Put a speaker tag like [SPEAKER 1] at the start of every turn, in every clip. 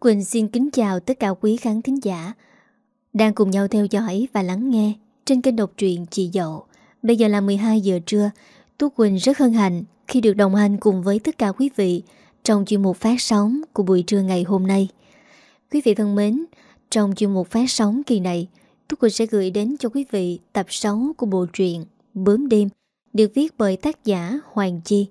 [SPEAKER 1] Quỳnh xin kính chào tất cả quý khán thính giả đang cùng nhau theo dõi và lắng nghe trên kênh độc truyện Chị Dậu. Bây giờ là 12 giờ trưa, Tú Quỳnh rất hân hạnh khi được đồng hành cùng với tất cả quý vị trong chuyên mục phát sóng của buổi trưa ngày hôm nay. Quý vị thân mến, trong chuyên mục phát sóng kỳ này, Tú Quỳnh sẽ gửi đến cho quý vị tập 6 của bộ truyện Bướm đêm được viết bởi tác giả Hoàng Chi.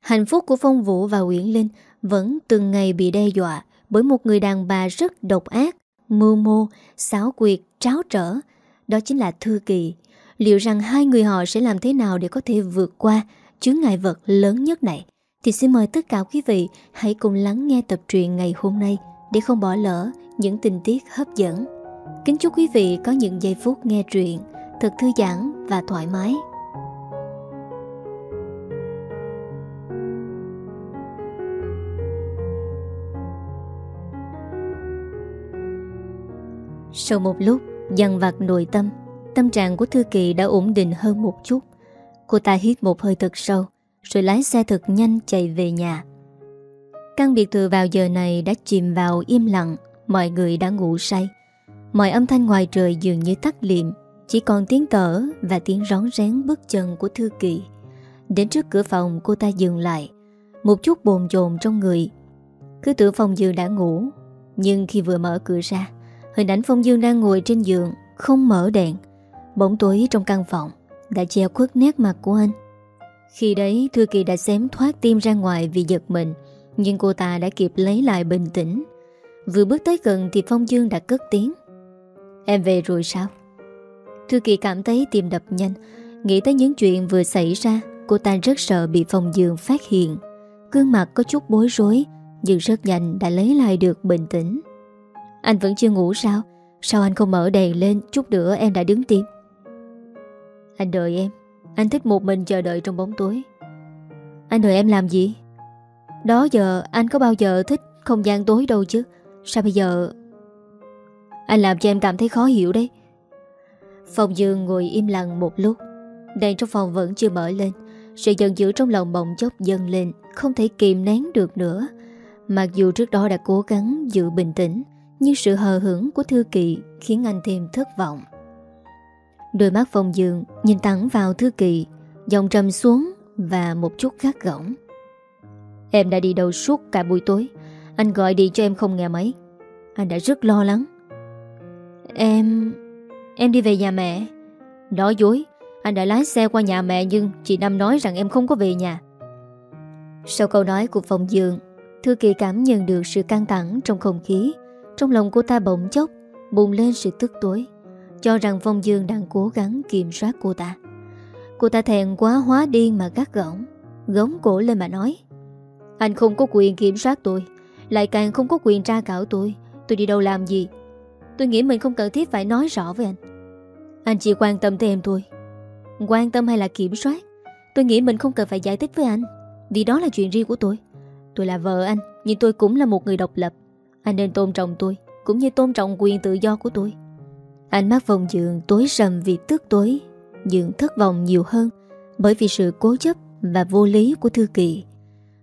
[SPEAKER 1] Hạnh phúc của Phong Vũ và Nguyễn Linh vẫn từng ngày bị đe dọa bởi một người đàn bà rất độc ác, mưu mô, xáo quyệt, tráo trở. Đó chính là Thư Kỳ. Liệu rằng hai người họ sẽ làm thế nào để có thể vượt qua chướng ngại vật lớn nhất này? Thì xin mời tất cả quý vị hãy cùng lắng nghe tập truyện ngày hôm nay để không bỏ lỡ những tình tiết hấp dẫn. Kính chúc quý vị có những giây phút nghe truyện thật thư giãn và thoải mái. Sau một lúc, dằn vặt nội tâm Tâm trạng của Thư Kỳ đã ổn định hơn một chút. Cô ta hít một hơi thật sâu, Rồi lái xe thật nhanh chạy về nhà. Căn biệt thự vào giờ này đã chìm vào im lặng, Mọi người đã ngủ say. Mọi âm thanh ngoài trời dường như tắt liệm, Chỉ còn tiếng tở và tiếng rón rén bước chân của Thư Kỳ Đến trước cửa phòng, cô ta dừng lại. Một chút bồn chồn trong người. Cứ tưởng phòng giường đã ngủ, Nhưng khi vừa mở cửa ra Hình ảnh Phong Dương đang ngồi trên giường, Không mở đèn. Bóng tối trong căn phòng Đã che khuất nét mặt của anh. Khi đấy, Thư Kỳ đã xém thoát tim ra ngoài Vì giật mình, Nhưng cô ta đã kịp lấy lại bình tĩnh. Vừa bước tới gần thì Phong Dương đã cất tiếng. Em về rồi sao? Thư Kỳ cảm thấy tim đập nhanh. Nghĩ tới những chuyện vừa xảy ra, Cô ta rất sợ bị Phong Dương phát hiện. Cương mặt có chút bối rối, Nhưng rất nhanh đã lấy lại được bình tĩnh anh vẫn chưa ngủ sao? Sao anh không mở đèn lên Chút nữa em đã đứng tim? Anh đợi em. Anh thích một mình chờ đợi trong bóng tối. Anh đợi em làm gì? Đó giờ anh có bao giờ thích Không gian tối đâu chứ? Sao bây giờ? Anh làm cho em cảm thấy khó hiểu đấy. Phòng Dương ngồi im lặng một lúc. Đèn trong phòng vẫn chưa mở lên. Sự giận dữ trong lòng bỗng chốc dâng lên, Không thể kìm nén được nữa. Mặc dù trước đó đã cố gắng giữ bình tĩnh nhưng sự hờ hững của Thư Kỳ khiến anh thêm thất vọng. Đôi mắt phòng Dương nhìn thẳng vào Thư Kỳ, dòng trầm xuống và một chút gắt gỏng. Em đã đi đâu suốt cả buổi tối, anh gọi đi cho em không nghe mấy. Anh đã rất lo lắng. Em... em đi về nhà mẹ. Nói dối, anh đã lái xe qua nhà mẹ nhưng chị Năm nói rằng em không có về nhà. Sau câu nói của phòng Dương, Thư Kỳ cảm nhận được sự căng thẳng trong không khí trong lòng cô ta bỗng chốc, Bùng lên sự tức tối, Cho rằng Phong Dương đang cố gắng kiểm soát cô ta. Cô ta thèn quá hóa điên mà gắt gỏng, Gống cổ lên mà nói, Anh không có quyền kiểm soát tôi, Lại càng không có quyền tra cảo tôi. Tôi đi đâu làm gì? Tôi nghĩ mình không cần thiết phải nói rõ với anh. Anh chỉ quan tâm tới em tôi Quan tâm hay là kiểm soát? Tôi nghĩ mình không cần phải giải thích với anh, Vì đó là chuyện riêng của tôi. Tôi là vợ anh, Nhưng tôi cũng là một người độc lập anh nên tôn trọng tôi, Cũng như tôn trọng quyền tự do của tôi. Ánh mắt vòng giường tối sầm vì tức tối Dường thất vọng nhiều hơn Bởi vì sự cố chấp và vô lý của Thư Kỳ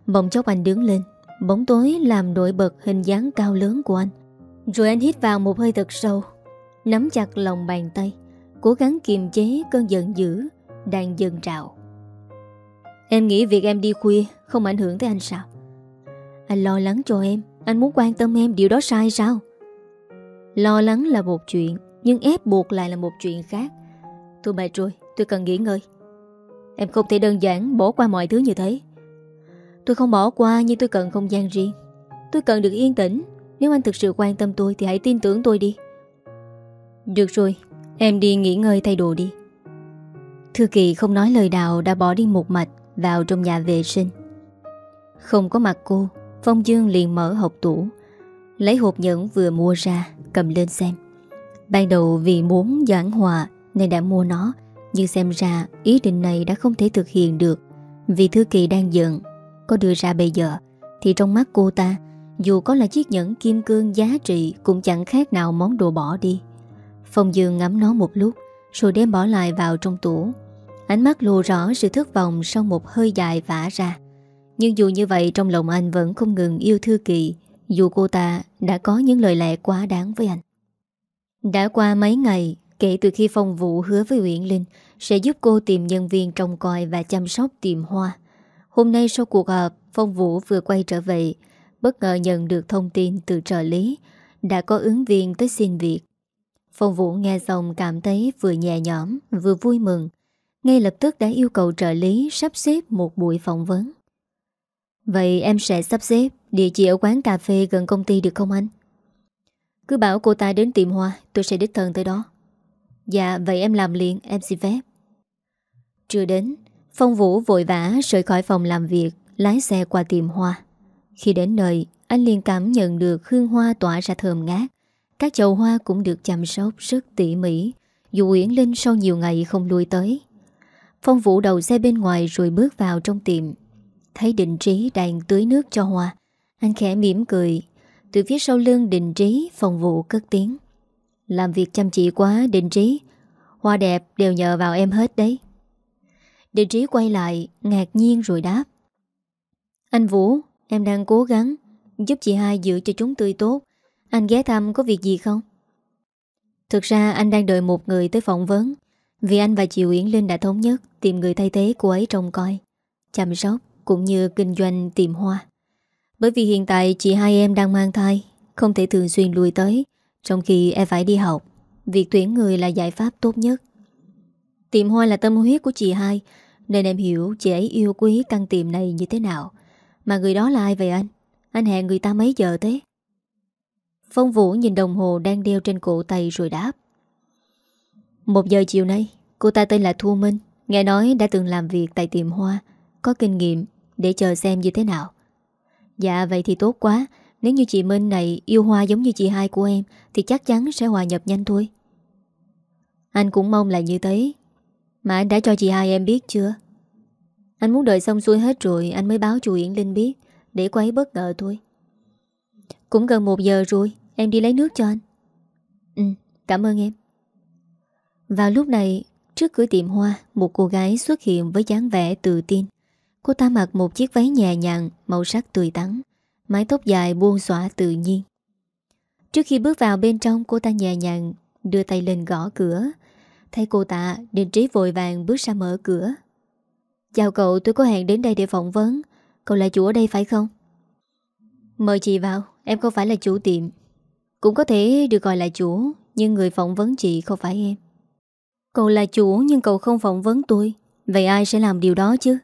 [SPEAKER 1] Bỗng chốc anh đứng lên, Bóng tối làm nổi bật hình dáng cao lớn của anh. Rồi anh hít vào một hơi thật sâu, Nắm chặt lòng bàn tay, Cố gắng kiềm chế cơn giận dữ Đang dần trào. Em nghĩ việc em đi khuya Không ảnh hưởng tới anh sao? Anh lo lắng cho em anh muốn quan tâm em, điều đó sai sao? Lo lắng là một chuyện, Nhưng ép buộc lại là một chuyện khác. Tôi mệt rồi tôi cần nghỉ ngơi. Em không thể đơn giản bỏ qua mọi thứ như thế. Tôi không bỏ qua, Nhưng tôi cần không gian riêng. Tôi cần được yên tĩnh. Nếu anh thực sự quan tâm tôi, thì hãy tin tưởng tôi đi. Được rồi, Em đi nghỉ ngơi thay đồ đi. Thư Kỳ không nói lời nào, Đã bỏ đi một mạch vào trong nhà vệ sinh. Không có mặt cô Phong Dương liền mở hộp tủ, Lấy hộp nhẫn vừa mua ra, Cầm lên xem. Ban đầu vì muốn giảng hòa Nên đã mua nó, Nhưng xem ra ý định này đã không thể thực hiện được. Vì Thư Kỳ đang giận, Có đưa ra bây giờ, Thì trong mắt cô ta, Dù có là chiếc nhẫn kim cương giá trị Cũng chẳng khác nào món đồ bỏ đi. Phong Dương ngắm nó một lúc, Rồi đem bỏ lại vào trong tủ. Ánh mắt lộ rõ sự thất vọng Sau một hơi dài vả ra nhưng dù như vậy, trong lòng anh vẫn không ngừng yêu Thư Kỳ. Dù cô ta đã có những lời lẽ quá đáng với anh. Đã qua mấy ngày, Kể từ khi phong vụ hứa với Uyển Linh, Sẽ giúp cô tìm nhân viên trông coi Và chăm sóc tiệm hoa. Hôm nay sau cuộc họp Phong Vũ vừa quay trở về, Bất ngờ nhận được thông tin từ trợ lý, Đã có ứng viên tới xin việc. Phong Vũ nghe xong cảm thấy vừa nhẹ nhõm, Vừa vui mừng. Ngay lập tức đã yêu cầu trợ lý Sắp xếp một buổi phỏng vấn. Vậy em sẽ sắp xếp Địa chỉ ở quán cà phê gần công ty được không anh? Cứ bảo cô ta đến tiệm hoa, Tôi sẽ đích thân tới đó. Dạ vậy em làm liền, em xin phép. Chưa đến, Phong Vũ vội vã rời khỏi phòng làm việc, Lái xe qua tiệm hoa. Khi đến nơi, Anh liền cảm nhận được hương hoa tỏa ra thơm ngát. Các chậu hoa cũng được chăm sóc rất tỉ mỉ, Dù Uyển Linh sau nhiều ngày không lui tới. Phong Vũ đầu xe bên ngoài rồi bước vào trong tiệm. Thấy định trí đang tưới nước cho hoa. Anh khẽ mỉm cười. Từ phía sau lưng định trí, phòng vụ cất tiếng. Làm việc chăm chỉ quá, định trí. Hoa đẹp, đều nhờ vào em hết đấy. Định trí quay lại, Ngạc nhiên rồi đáp. Anh Vũ, Em đang cố gắng. Giúp chị hai giữ cho chúng tươi tốt. Anh ghé thăm có việc gì không? Thực ra anh đang đợi một người tới phỏng vấn. Vì anh và chị Uyển Linh đã thống nhất Tìm người thay thế cô ấy trông coi. Chăm sóc cũng như kinh doanh tiệm hoa. Bởi vì hiện tại chị hai em đang mang thai, không thể thường xuyên lùi tới, trong khi em phải đi học. Việc tuyển người là giải pháp tốt nhất. Tiệm hoa là tâm huyết của chị hai, nên em hiểu chị ấy yêu quý căn tiệm này như thế nào. Mà người đó là ai vậy anh? Anh hẹn người ta mấy giờ thế? Phong Vũ nhìn đồng hồ đang đeo trên cổ tay rồi đáp. Một giờ chiều nay, cô ta tên là Thu Minh, nghe nói đã từng làm việc tại tiệm hoa, có kinh nghiệm để chờ xem như thế nào. Dạ vậy thì tốt quá. Nếu như chị Minh này yêu Hoa giống như chị hai của em, Thì chắc chắn sẽ hòa nhập nhanh thôi. Anh cũng mong là như thế. Mà anh đã cho chị hai em biết chưa? Anh muốn đợi xong xuôi hết rồi, Anh mới báo chú Yển Linh biết, Để cô ấy bất ngờ thôi. Cũng gần một giờ rồi, Em đi lấy nước cho anh. Ừ cảm ơn em. Vào lúc này, Trước cửa tiệm hoa, Một cô gái xuất hiện với dáng vẻ tự tin. Cô ta mặc một chiếc váy nhẹ nhàng, Màu sắc tươi tắn, Mái tóc dài buông xõa tự nhiên. Trước khi bước vào bên trong, Cô ta nhẹ nhàng đưa tay lên gõ cửa. Thấy cô ta Định trí vội vàng bước ra mở cửa. Chào cậu, tôi có hẹn đến đây để phỏng vấn. Cậu là chủ ở đây phải không? Mời chị vào, Em không phải là chủ tiệm. Cũng có thể được gọi là chủ, Nhưng người phỏng vấn chị không phải em. Cậu là chủ, nhưng cậu không phỏng vấn tôi. Vậy ai sẽ làm điều đó chứ?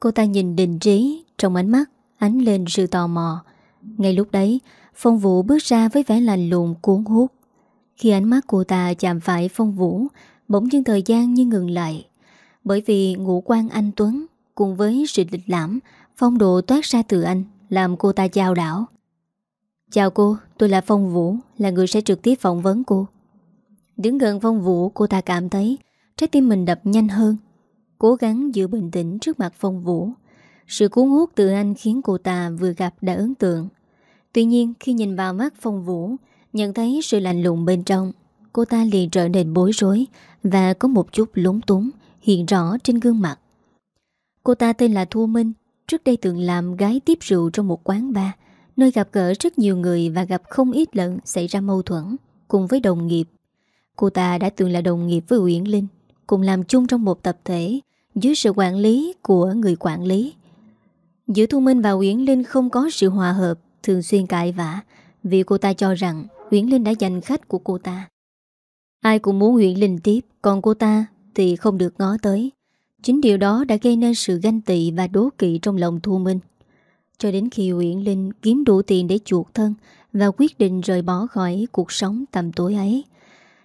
[SPEAKER 1] Cô ta nhìn định trí Trong ánh mắt ánh lên sự tò mò. Ngay lúc đấy Phong Vũ bước ra với vẻ lành lùng cuốn hút. Khi ánh mắt cô ta chạm phải Phong Vũ Bỗng dưng thời gian như ngừng lại. Bởi vì ngũ quan anh Tuấn Cùng với sự lịch lãm Phong độ toát ra từ anh Làm cô ta chào đảo. Chào cô, tôi là Phong Vũ Là người sẽ trực tiếp phỏng vấn cô. Đứng gần Phong Vũ cô ta cảm thấy Trái tim mình đập nhanh hơn. Cố gắng giữ bình tĩnh trước mặt phong vũ. Sự cuốn hút từ anh khiến cô ta vừa gặp đã ấn tượng. Tuy nhiên, khi nhìn vào mắt phong vũ, Nhận thấy sự lạnh lùng bên trong, Cô ta liền trở nên bối rối Và có một chút lúng túng Hiện rõ trên gương mặt. Cô ta tên là Thu Minh, Trước đây từng làm gái tiếp rượu trong một quán bar, Nơi gặp gỡ rất nhiều người Và gặp không ít lần xảy ra mâu thuẫn Cùng với đồng nghiệp. Cô ta đã từng là đồng nghiệp với Uyển Linh, Cùng làm chung trong một tập thể dưới sự quản lý của người quản lý. Giữa Thu Minh và Uyển Linh không có sự hòa hợp, thường xuyên cãi vã, vì cô ta cho rằng Uyển Linh đã giành khách của cô ta. Ai cũng muốn Uyển Linh tiếp, còn cô ta thì không được ngó tới. Chính điều đó đã gây nên sự ganh tị và đố kỵ trong lòng Thu Minh. Cho đến khi Uyển Linh kiếm đủ tiền để chuộc thân và quyết định rời bỏ khỏi cuộc sống tầm tối ấy.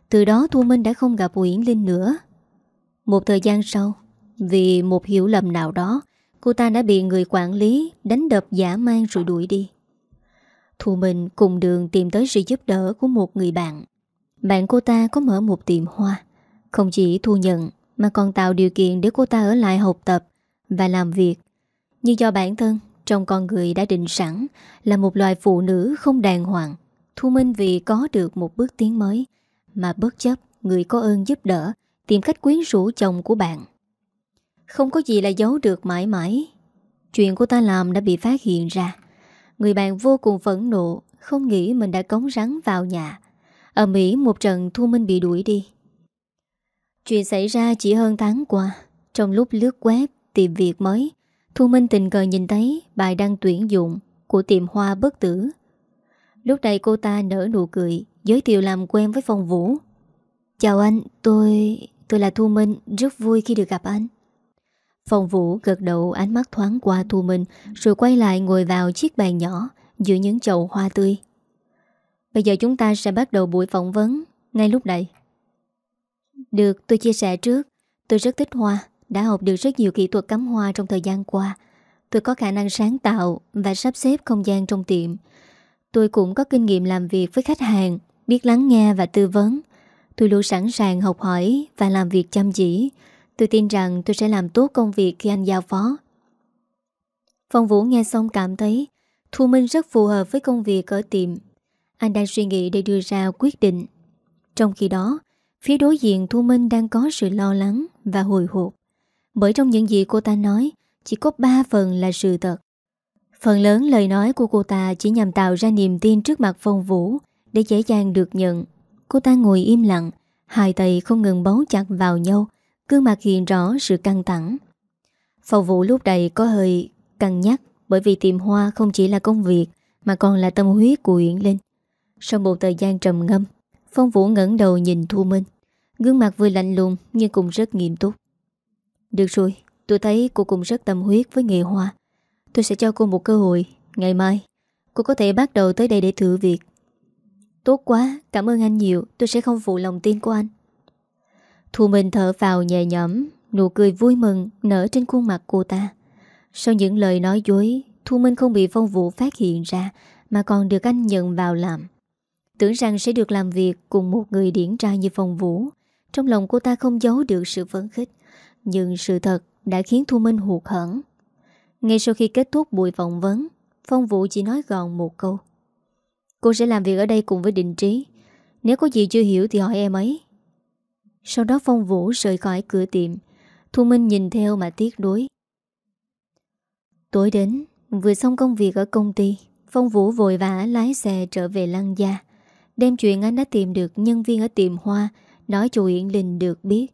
[SPEAKER 1] Từ đó Thu Minh đã không gặp Uyển Linh nữa. Một thời gian sau, vì một hiểu lầm nào đó, Cô ta đã bị người quản lý Đánh đập giả mang rồi đuổi đi. Thu Minh cùng đường tìm tới sự giúp đỡ của một người bạn. Bạn cô ta có mở một tiệm hoa. Không chỉ thu nhận, Mà còn tạo điều kiện để cô ta ở lại học tập Và làm việc. Như do bản thân, Trong con người đã định sẵn Là một loài phụ nữ không đàng hoàng. Thu Minh vì có được một bước tiến mới, Mà bất chấp người có ơn giúp đỡ Tìm cách quyến rũ chồng của bạn không có gì là giấu được mãi mãi Chuyện của ta làm đã bị phát hiện ra Người bạn vô cùng phẫn nộ Không nghĩ mình đã cống rắn vào nhà Ở Mỹ một trận Thu Minh bị đuổi đi Chuyện xảy ra chỉ hơn tháng qua Trong lúc lướt web tìm việc mới Thu Minh tình cờ nhìn thấy bài đăng tuyển dụng của tiệm hoa bất tử. Lúc này cô ta nở nụ cười, giới thiệu làm quen với Phong Vũ. Chào anh, tôi... tôi là Thu Minh, rất vui khi được gặp anh. Phong Vũ gật đầu ánh mắt thoáng qua Thu Minh rồi quay lại ngồi vào chiếc bàn nhỏ giữa những chậu hoa tươi. Bây giờ chúng ta sẽ bắt đầu buổi phỏng vấn ngay lúc này. Được, tôi chia sẻ trước. Tôi rất thích hoa, đã học được rất nhiều kỹ thuật cắm hoa trong thời gian qua. Tôi có khả năng sáng tạo và sắp xếp không gian trong tiệm. Tôi cũng có kinh nghiệm làm việc với khách hàng, biết lắng nghe và tư vấn. Tôi luôn sẵn sàng học hỏi và làm việc chăm chỉ. Tôi tôi tin rằng tôi sẽ làm tốt công việc khi anh giao phó. Phong Vũ nghe xong cảm thấy Thu Minh rất phù hợp với công việc ở tiệm. Anh đang suy nghĩ để đưa ra quyết định. Trong khi đó, phía đối diện Thu Minh đang có sự lo lắng và hồi hộp. Bởi trong những gì cô ta nói, chỉ có 3 phần là sự thật. Phần lớn lời nói của cô ta chỉ nhằm tạo ra niềm tin trước mặt phong vũ để dễ dàng được nhận. Cô ta ngồi im lặng, hai tay không ngừng bấu chặt vào nhau, Cương mặt hiện rõ sự căng thẳng. Phòng vũ lúc này có hơi căng nhắc bởi vì tìm hoa không chỉ là công việc mà còn là tâm huyết của Uyển Linh. Sau một thời gian trầm ngâm, Phong Vũ ngẩng đầu nhìn Thu Minh. Gương mặt vừa lạnh lùng nhưng cũng rất nghiêm túc. Được rồi, Tôi thấy cô cũng rất tâm huyết với nghề hoa Tôi sẽ cho cô một cơ hội Ngày mai Cô có thể bắt đầu tới đây để thử việc Tốt quá, cảm ơn anh nhiều Tôi sẽ không phụ lòng tin của anh Thu Minh thở vào nhẹ nhõm Nụ cười vui mừng nở trên khuôn mặt cô ta Sau những lời nói dối Thu Minh không bị phong vụ phát hiện ra Mà còn được anh nhận vào làm Tưởng rằng sẽ được làm việc Cùng một người điển trai như phong vũ Trong lòng cô ta không giấu được sự phấn khích Nhưng sự thật đã khiến Thu Minh hụt hẳn. Ngay sau khi kết thúc buổi phỏng vấn, Phong Vũ chỉ nói gọn một câu. Cô sẽ làm việc ở đây cùng với Định Trí. Nếu có gì chưa hiểu thì hỏi em ấy. Sau đó Phong Vũ rời khỏi cửa tiệm. Thu Minh nhìn theo mà tiếc đối. Tối đến, vừa xong công việc ở công ty, Phong Vũ vội vã lái xe trở về Lăng Gia. Đem chuyện anh đã tìm được nhân viên ở tiệm hoa, nói cho Uyển Linh được biết.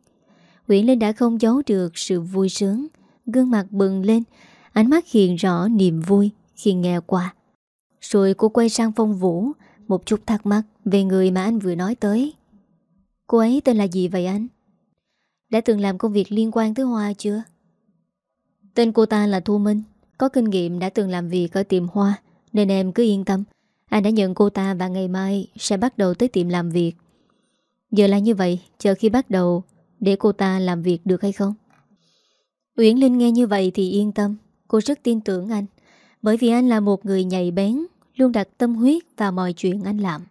[SPEAKER 1] Nguyễn Linh đã không giấu được sự vui sướng Gương mặt bừng lên Ánh mắt hiện rõ niềm vui khi nghe qua Rồi cô quay sang Phong Vũ Một chút thắc mắc về người mà anh vừa nói tới Cô ấy tên là gì vậy anh? Đã từng làm công việc liên quan tới hoa chưa? Tên cô ta là Thu Minh, Có kinh nghiệm đã từng làm việc ở tiệm hoa, Nên em cứ yên tâm Anh đã nhận cô ta và ngày mai sẽ bắt đầu tới tiệm làm việc Giờ là như vậy, Chờ khi bắt đầu để cô ta làm việc được hay không? Uyển Linh nghe như vậy thì yên tâm, Cô rất tin tưởng anh, Bởi vì anh là một người nhạy bén, Luôn đặt tâm huyết vào mọi chuyện anh làm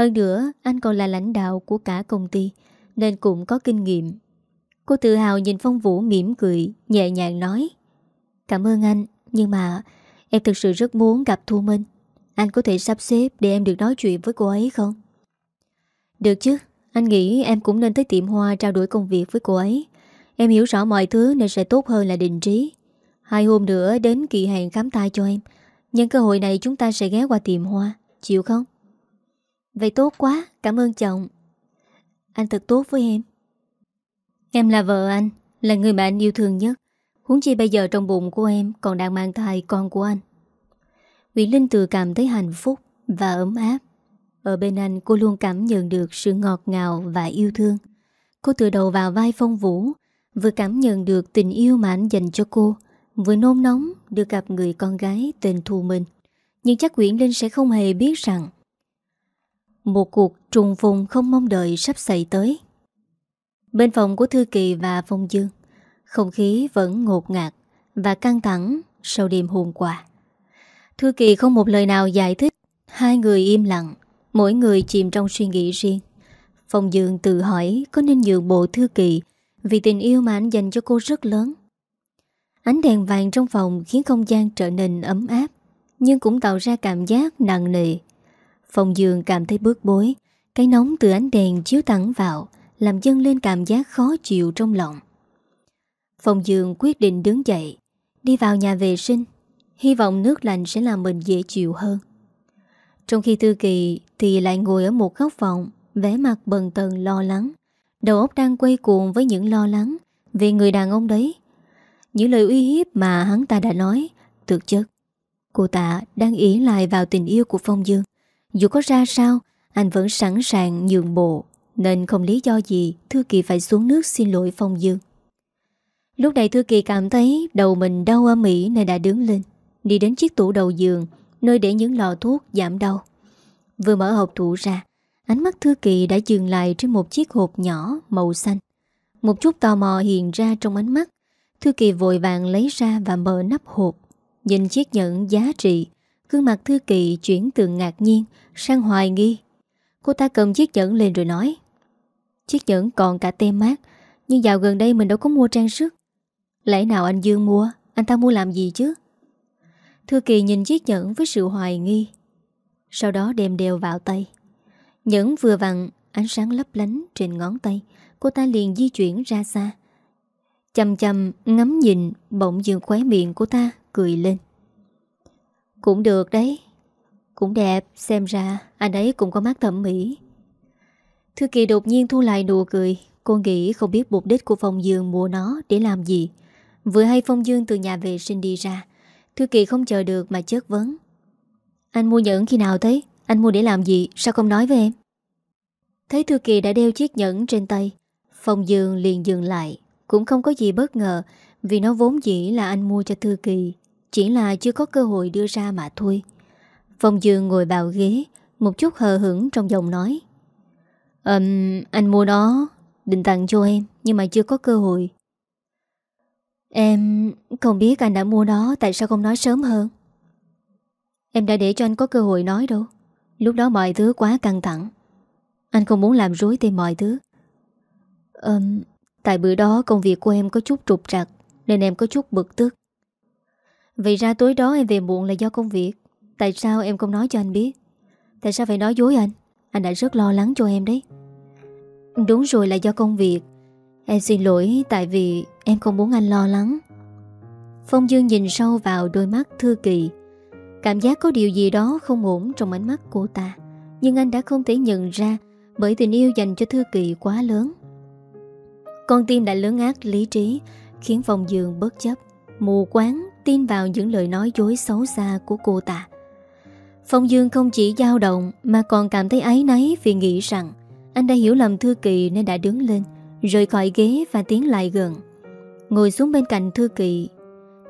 [SPEAKER 1] hơn nữa, anh còn là lãnh đạo của cả công ty, Nên cũng có kinh nghiệm Cô tự hào nhìn Phong Vũ mỉm cười, Nhẹ nhàng nói, Cảm ơn anh, Nhưng mà em thực sự rất muốn gặp Thu Minh Anh có thể sắp xếp để em được nói chuyện với cô ấy không? Được chứ, anh nghĩ em cũng nên tới tiệm hoa trao đổi công việc với cô ấy. Em hiểu rõ mọi thứ nên sẽ tốt hơn là định trí. Hai hôm nữa đến kỳ hạn khám tai cho em. Nhân cơ hội này chúng ta sẽ ghé qua tiệm hoa. Chịu không? Vậy tốt quá, cảm ơn chồng. Anh thật tốt với em. Em là vợ anh, là người mà anh yêu thương nhất. Huống chi bây giờ trong bụng của em còn đang mang thai con của anh. Nguyễn Linh tự cảm thấy hạnh phúc và ấm áp ở bên anh cô luôn cảm nhận được sự ngọt ngào và yêu thương Cô tựa đầu vào vai phong vũ Vừa cảm nhận được tình yêu mà anh dành cho cô Vừa nôn nóng được gặp người con gái tên Thu Minh Nhưng chắc Nguyễn Linh sẽ không hề biết rằng một cuộc trùng vùng không mong đợi sắp xảy tới. Bên phòng của Thư Kỳ và Phong Dương, Không khí vẫn ngột ngạt Và căng thẳng sau đêm hôm qua. Thư Kỳ không một lời nào giải thích. Hai người im lặng, Mỗi người chìm trong suy nghĩ riêng. Phong Dương tự hỏi có nên nhượng bộ thư kỳ Vì tình yêu mà anh dành cho cô rất lớn. Ánh đèn vàng trong phòng khiến không gian trở nên ấm áp, Nhưng cũng tạo ra cảm giác nặng nề. Phong Dương cảm thấy bước bối. Cái nóng từ ánh đèn chiếu thẳng vào, Làm dâng lên cảm giác khó chịu trong lòng. Phong Dương quyết định đứng dậy, Đi vào nhà vệ sinh. Hy vọng nước lạnh sẽ làm mình dễ chịu hơn. Trong khi Tư Kỳ Thì lại ngồi ở một góc phòng, vẻ mặt bần tần lo lắng. Đầu óc đang quay cuồng với những lo lắng Về người đàn ông đấy. Những lời uy hiếp mà hắn ta đã nói, Thực chất, Cô ta đang ý lại vào tình yêu của Phong Dương. Dù có ra sao, Anh vẫn sẵn sàng nhường bộ, Nên không lý do gì Thư Kỳ phải xuống nước xin lỗi Phong Dương. Lúc này Thư Kỳ cảm thấy Đầu mình đau ở Mỹ nên đã đứng lên, Đi đến chiếc tủ đầu giường, Nơi để những lọ thuốc giảm đau. Vừa mở hộp tủ ra, Ánh mắt Thư Kỳ đã dừng lại trên một chiếc hộp nhỏ màu xanh. Một chút tò mò hiện ra trong ánh mắt, Thư Kỳ vội vàng lấy ra và mở nắp hộp, Nhìn chiếc nhẫn giá trị. Gương mặt Thư Kỳ chuyển từ ngạc nhiên Sang hoài nghi. Cô ta cầm chiếc nhẫn lên rồi nói, Chiếc nhẫn còn cả tem mát, Nhưng dạo gần đây mình đâu có mua trang sức. Lẽ nào anh Dương mua? Anh ta mua làm gì chứ? Thư Kỳ nhìn chiếc nhẫn với sự hoài nghi, Sau đó đem đều vào tay. Nhẫn vừa vặn, Ánh sáng lấp lánh trên ngón tay, Cô ta liền di chuyển ra xa. Chầm chầm ngắm nhìn Bỗng dường khóe miệng của ta cười lên. Cũng được đấy. Cũng đẹp, Xem ra anh ấy cũng có mắt thẩm mỹ. Thư Kỳ đột nhiên thu lại nụ cười. Cô nghĩ không biết mục đích của Phong Dương mua nó để làm gì. Vừa hay Phong Dương từ nhà vệ sinh đi ra, Thư Kỳ không chờ được mà chất vấn. Anh mua nhẫn khi nào thế? Anh mua để làm gì? Sao không nói với em? Thấy Thư Kỳ đã đeo chiếc nhẫn trên tay Phong Dương liền dừng lại. Cũng không có gì bất ngờ, Vì nó vốn dĩ là anh mua cho Thư Kỳ. Chỉ là chưa có cơ hội đưa ra mà thôi. Phong Dương ngồi vào ghế Một chút hờ hững trong giọng nói. Ừm, um, anh mua nó Định tặng cho em Nhưng mà chưa có cơ hội. Em không biết anh đã mua nó Tại sao không nói sớm hơn? Em đã để cho anh có cơ hội nói đâu. Lúc đó mọi thứ quá căng thẳng. Anh không muốn làm rối thêm mọi thứ. Um, Tại bữa đó công việc của em có chút trục trặc Nên em có chút bực tức. Vậy ra tối đó em về muộn là do công việc. Tại sao em không nói cho anh biết? Tại sao phải nói dối anh? Anh đã rất lo lắng cho em đấy. Đúng rồi là do công việc. Em xin lỗi tại vì em không muốn anh lo lắng. Phong Dương nhìn sâu vào đôi mắt Thư Kỳ Cảm giác có điều gì đó không ổn trong ánh mắt cô ta. Nhưng anh đã không thể nhận ra Bởi tình yêu dành cho Thư Kỳ quá lớn. Con tim đã lớn ác lý trí, Khiến Phong Dương bất chấp. Mù quáng tin vào những lời nói dối xấu xa của cô ta. Phong Dương không chỉ dao động Mà còn cảm thấy áy náy vì nghĩ rằng Anh đã hiểu lầm Thư Kỳ nên đã đứng lên, Rời khỏi ghế và tiến lại gần. Ngồi xuống bên cạnh Thư Kỳ,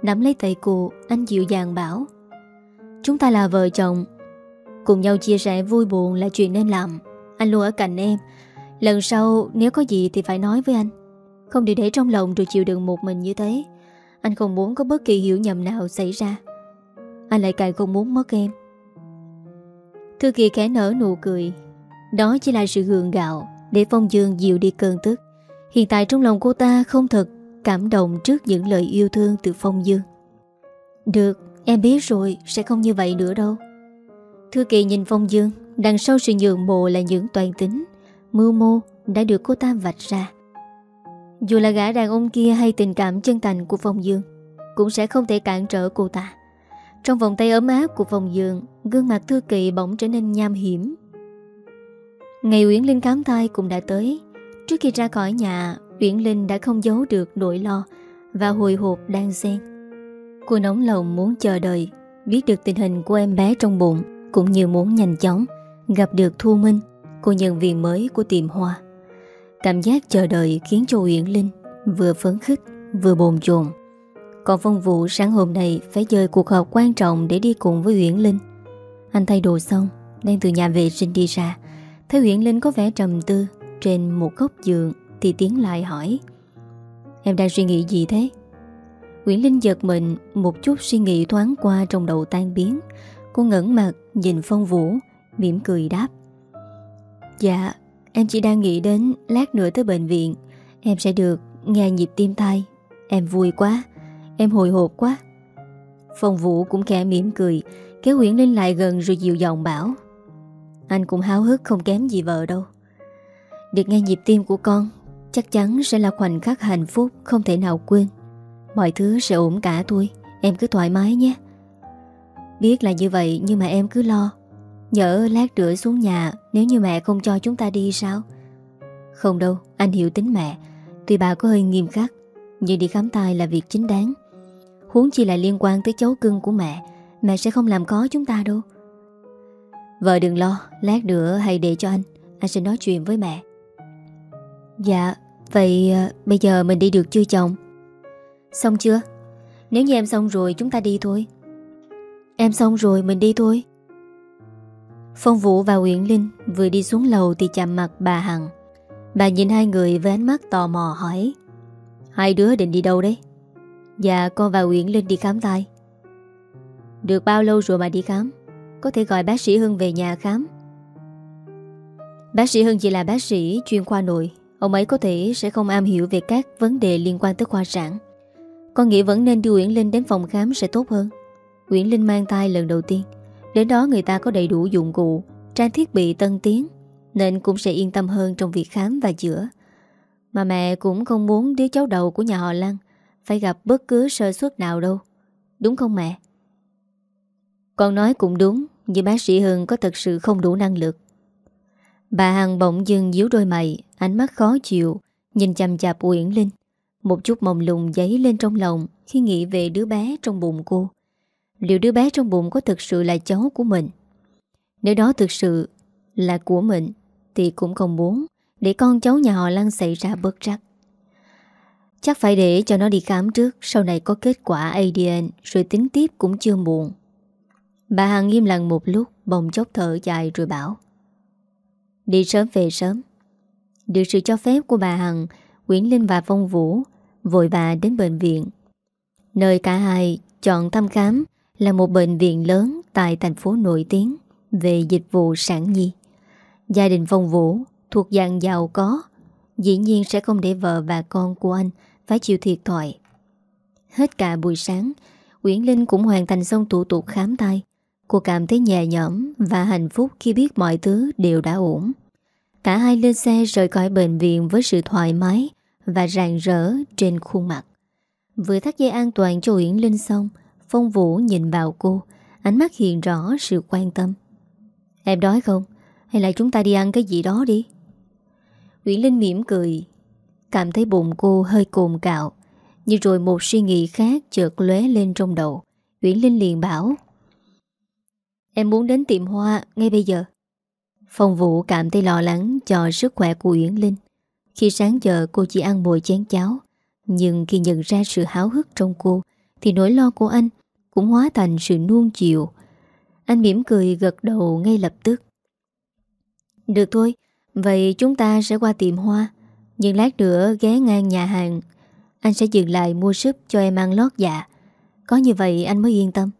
[SPEAKER 1] Nắm lấy tay cô, Anh dịu dàng bảo, Chúng ta là vợ chồng. Cùng nhau chia sẻ vui buồn là chuyện nên làm. Anh luôn ở cạnh em. Lần sau nếu có gì thì phải nói với anh. Không được để trong lòng rồi chịu đựng một mình như thế. Anh không muốn có bất kỳ hiểu nhầm nào xảy ra. Anh lại càng không muốn mất em. Thư Kỳ khẽ nở nụ cười. Đó chỉ là sự gượng gạo Để Phong Dương dịu đi cơn tức. Hiện tại trong lòng cô ta không thật Cảm động trước những lời yêu thương từ Phong Dương. Được, Em biết rồi, sẽ không như vậy nữa đâu. Thư kỳ nhìn Phong Dương, Đằng sau sự nhượng bộ là những toàn tính. Mưu mô đã được cô ta vạch ra. Dù là gã đàn ông kia hay tình cảm chân thành của Phong Dương, Cũng sẽ không thể cản trở cô ta. Trong vòng tay ấm áp của Phong Dương, Gương mặt Thư kỳ bỗng trở nên nham hiểm. Ngày Uyển Linh khám thai cũng đã tới. Trước khi ra khỏi nhà, Uyển Linh đã không giấu được nỗi lo Và hồi hộp đang xen. Cô nóng lòng muốn chờ đợi, Biết được tình hình của em bé trong bụng, Cũng như muốn nhanh chóng Gặp được Thu Minh, Cô nhân viên mới của tiệm hoa. Cảm giác chờ đợi khiến cho Uyển Linh Vừa phấn khích, vừa bồn chồn. Còn Phong Vũ sáng hôm nay Phải dời cuộc họp quan trọng để đi cùng với Uyển Linh. Anh thay đồ xong, Đang từ nhà vệ sinh đi ra, Thấy Uyển Linh có vẻ trầm tư Trên một góc giường Thì tiến lại hỏi, Em đang suy nghĩ gì thế? Uyển Linh giật mình Một chút suy nghĩ thoáng qua trong đầu tan biến. Cô ngẩn mặt nhìn Phong Vũ, mỉm cười đáp Dạ Em chỉ đang nghĩ đến lát nữa tới bệnh viện. Em sẽ được nghe nhịp tim thai Em vui quá. Em hồi hộp quá. Phong Vũ cũng khẽ mỉm cười, Kéo Nguyễn Linh lại gần rồi dịu giọng bảo, Anh cũng háo hức không kém gì vợ đâu. Được nghe nhịp tim của con, Chắc chắn sẽ là khoảnh khắc hạnh phúc Không thể nào quên. Mọi thứ sẽ ổn cả thôi. Em cứ thoải mái nhé. Biết là như vậy nhưng mà em cứ lo. Nhỡ lát nữa xuống nhà, Nếu như mẹ không cho chúng ta đi sao? Không đâu, Anh hiểu tính mẹ. Tuy bà có hơi nghiêm khắc, Nhưng đi khám tai là việc chính đáng. Huống chi là liên quan tới cháu cưng của mẹ Mẹ sẽ không làm có chúng ta đâu. Vợ đừng lo, Lát nữa hãy để cho anh. Anh sẽ nói chuyện với mẹ. Dạ Vậy ờ, bây giờ mình đi được chưa chồng? Xong chưa? Nếu như em xong rồi, chúng ta đi thôi. Em xong rồi, mình đi thôi. Phong Vũ và Uyển Linh vừa đi xuống lầu thì chạm mặt bà Hằng. Bà nhìn hai người với ánh mắt tò mò hỏi, Hai đứa định đi đâu đấy? Dạ con và Uyển Linh đi khám tai Được bao lâu rồi mà đi khám? Có thể gọi bác sĩ Hưng về nhà khám Bác sĩ Hưng chỉ là bác sĩ chuyên khoa nội Ông ấy có thể sẽ không am hiểu về các vấn đề liên quan tới khoa sản Con nghĩ vẫn nên đưa Uyển Linh đến phòng khám sẽ tốt hơn Uyển Linh mang tai lần đầu tiên Đến đó người ta có đầy đủ dụng cụ, Trang thiết bị tân tiến, Nên cũng sẽ yên tâm hơn trong việc khám và chữa. Mà mẹ cũng không muốn đứa cháu đầu của nhà họ Lăng Phải gặp bất cứ sơ suất nào đâu. Đúng không mẹ? Con nói cũng đúng, Nhưng bác sĩ Hưng có thật sự không đủ năng lực. Bà Hằng bỗng dưng díu đôi mày, Ánh mắt khó chịu, Nhìn chằm chạp Uyển Linh. Một chút mộng lùng giấy lên trong lòng Khi nghĩ về đứa bé trong bụng cô. Liệu đứa bé trong bụng có thực sự là cháu của mình? Nếu đó thực sự là của mình, Thì cũng không muốn Để con cháu nhà họ Lăng xảy ra bất trắc. Chắc phải để cho nó đi khám trước, Sau này có kết quả ADN Rồi tính tiếp cũng chưa muộn. Bà Hằng im lặng một lúc Bồng chốc thở dài rồi bảo, Đi sớm về sớm. Được sự cho phép của bà Hằng Nguyễn Linh và Phong Vũ Vội bà đến bệnh viện. Nơi cả hai chọn thăm khám là một bệnh viện lớn tại thành phố nổi tiếng về dịch vụ sản nhi. Gia đình Phong Vũ thuộc dạng giàu có, dĩ nhiên sẽ không để vợ và con của anh phải chịu thiệt thòi. Hết cả buổi sáng, Uyển Linh cũng hoàn thành xong thủ tục khám thai. Cô cảm thấy nhẹ nhõm và hạnh phúc khi biết mọi thứ đều đã ổn. Cả hai lên xe rời khỏi bệnh viện với sự thoải mái và rạng rỡ trên khuôn mặt. Vừa thắt dây an toàn cho Uyển Linh xong, Phong Vũ nhìn vào cô, Ánh mắt hiện rõ sự quan tâm Em đói không? Hay là chúng ta đi ăn cái gì đó đi? Nguyễn Linh mỉm cười, Cảm thấy bụng cô hơi cồn cạo Nhưng rồi một suy nghĩ khác chợt lóe lên trong đầu Nguyễn Linh liền bảo, Em muốn đến tiệm hoa ngay bây giờ Phong Vũ cảm thấy lo lắng cho sức khỏe của Uyển Linh Khi sáng giờ cô chỉ ăn mồi chén cháo, Nhưng khi nhận ra sự háo hức trong cô, Thì nỗi lo của anh cũng hóa thành sự nuông chiều. Anh mỉm cười gật đầu ngay lập tức. Được thôi, vậy chúng ta sẽ qua tiệm hoa. Nhưng lát nữa ghé ngang nhà hàng, anh sẽ dừng lại mua súp cho em ăn lót dạ. Có như vậy anh mới yên tâm.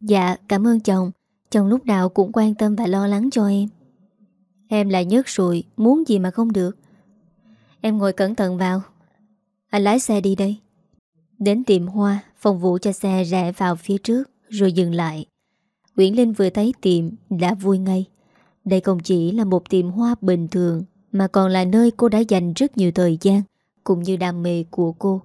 [SPEAKER 1] Dạ, cảm ơn chồng. Chồng lúc nào cũng quan tâm và lo lắng cho em. Em lại nhớt rồi, muốn gì mà không được. Em ngồi cẩn thận vào. Anh lái xe đi đây. Đến tiệm hoa, phòng Vũ cho xe rẽ vào phía trước, Rồi dừng lại. Nguyễn Linh vừa thấy tiệm đã vui ngay. Đây không chỉ là một tiệm hoa bình thường, Mà còn là nơi cô đã dành rất nhiều thời gian, Cũng như đam mê của cô.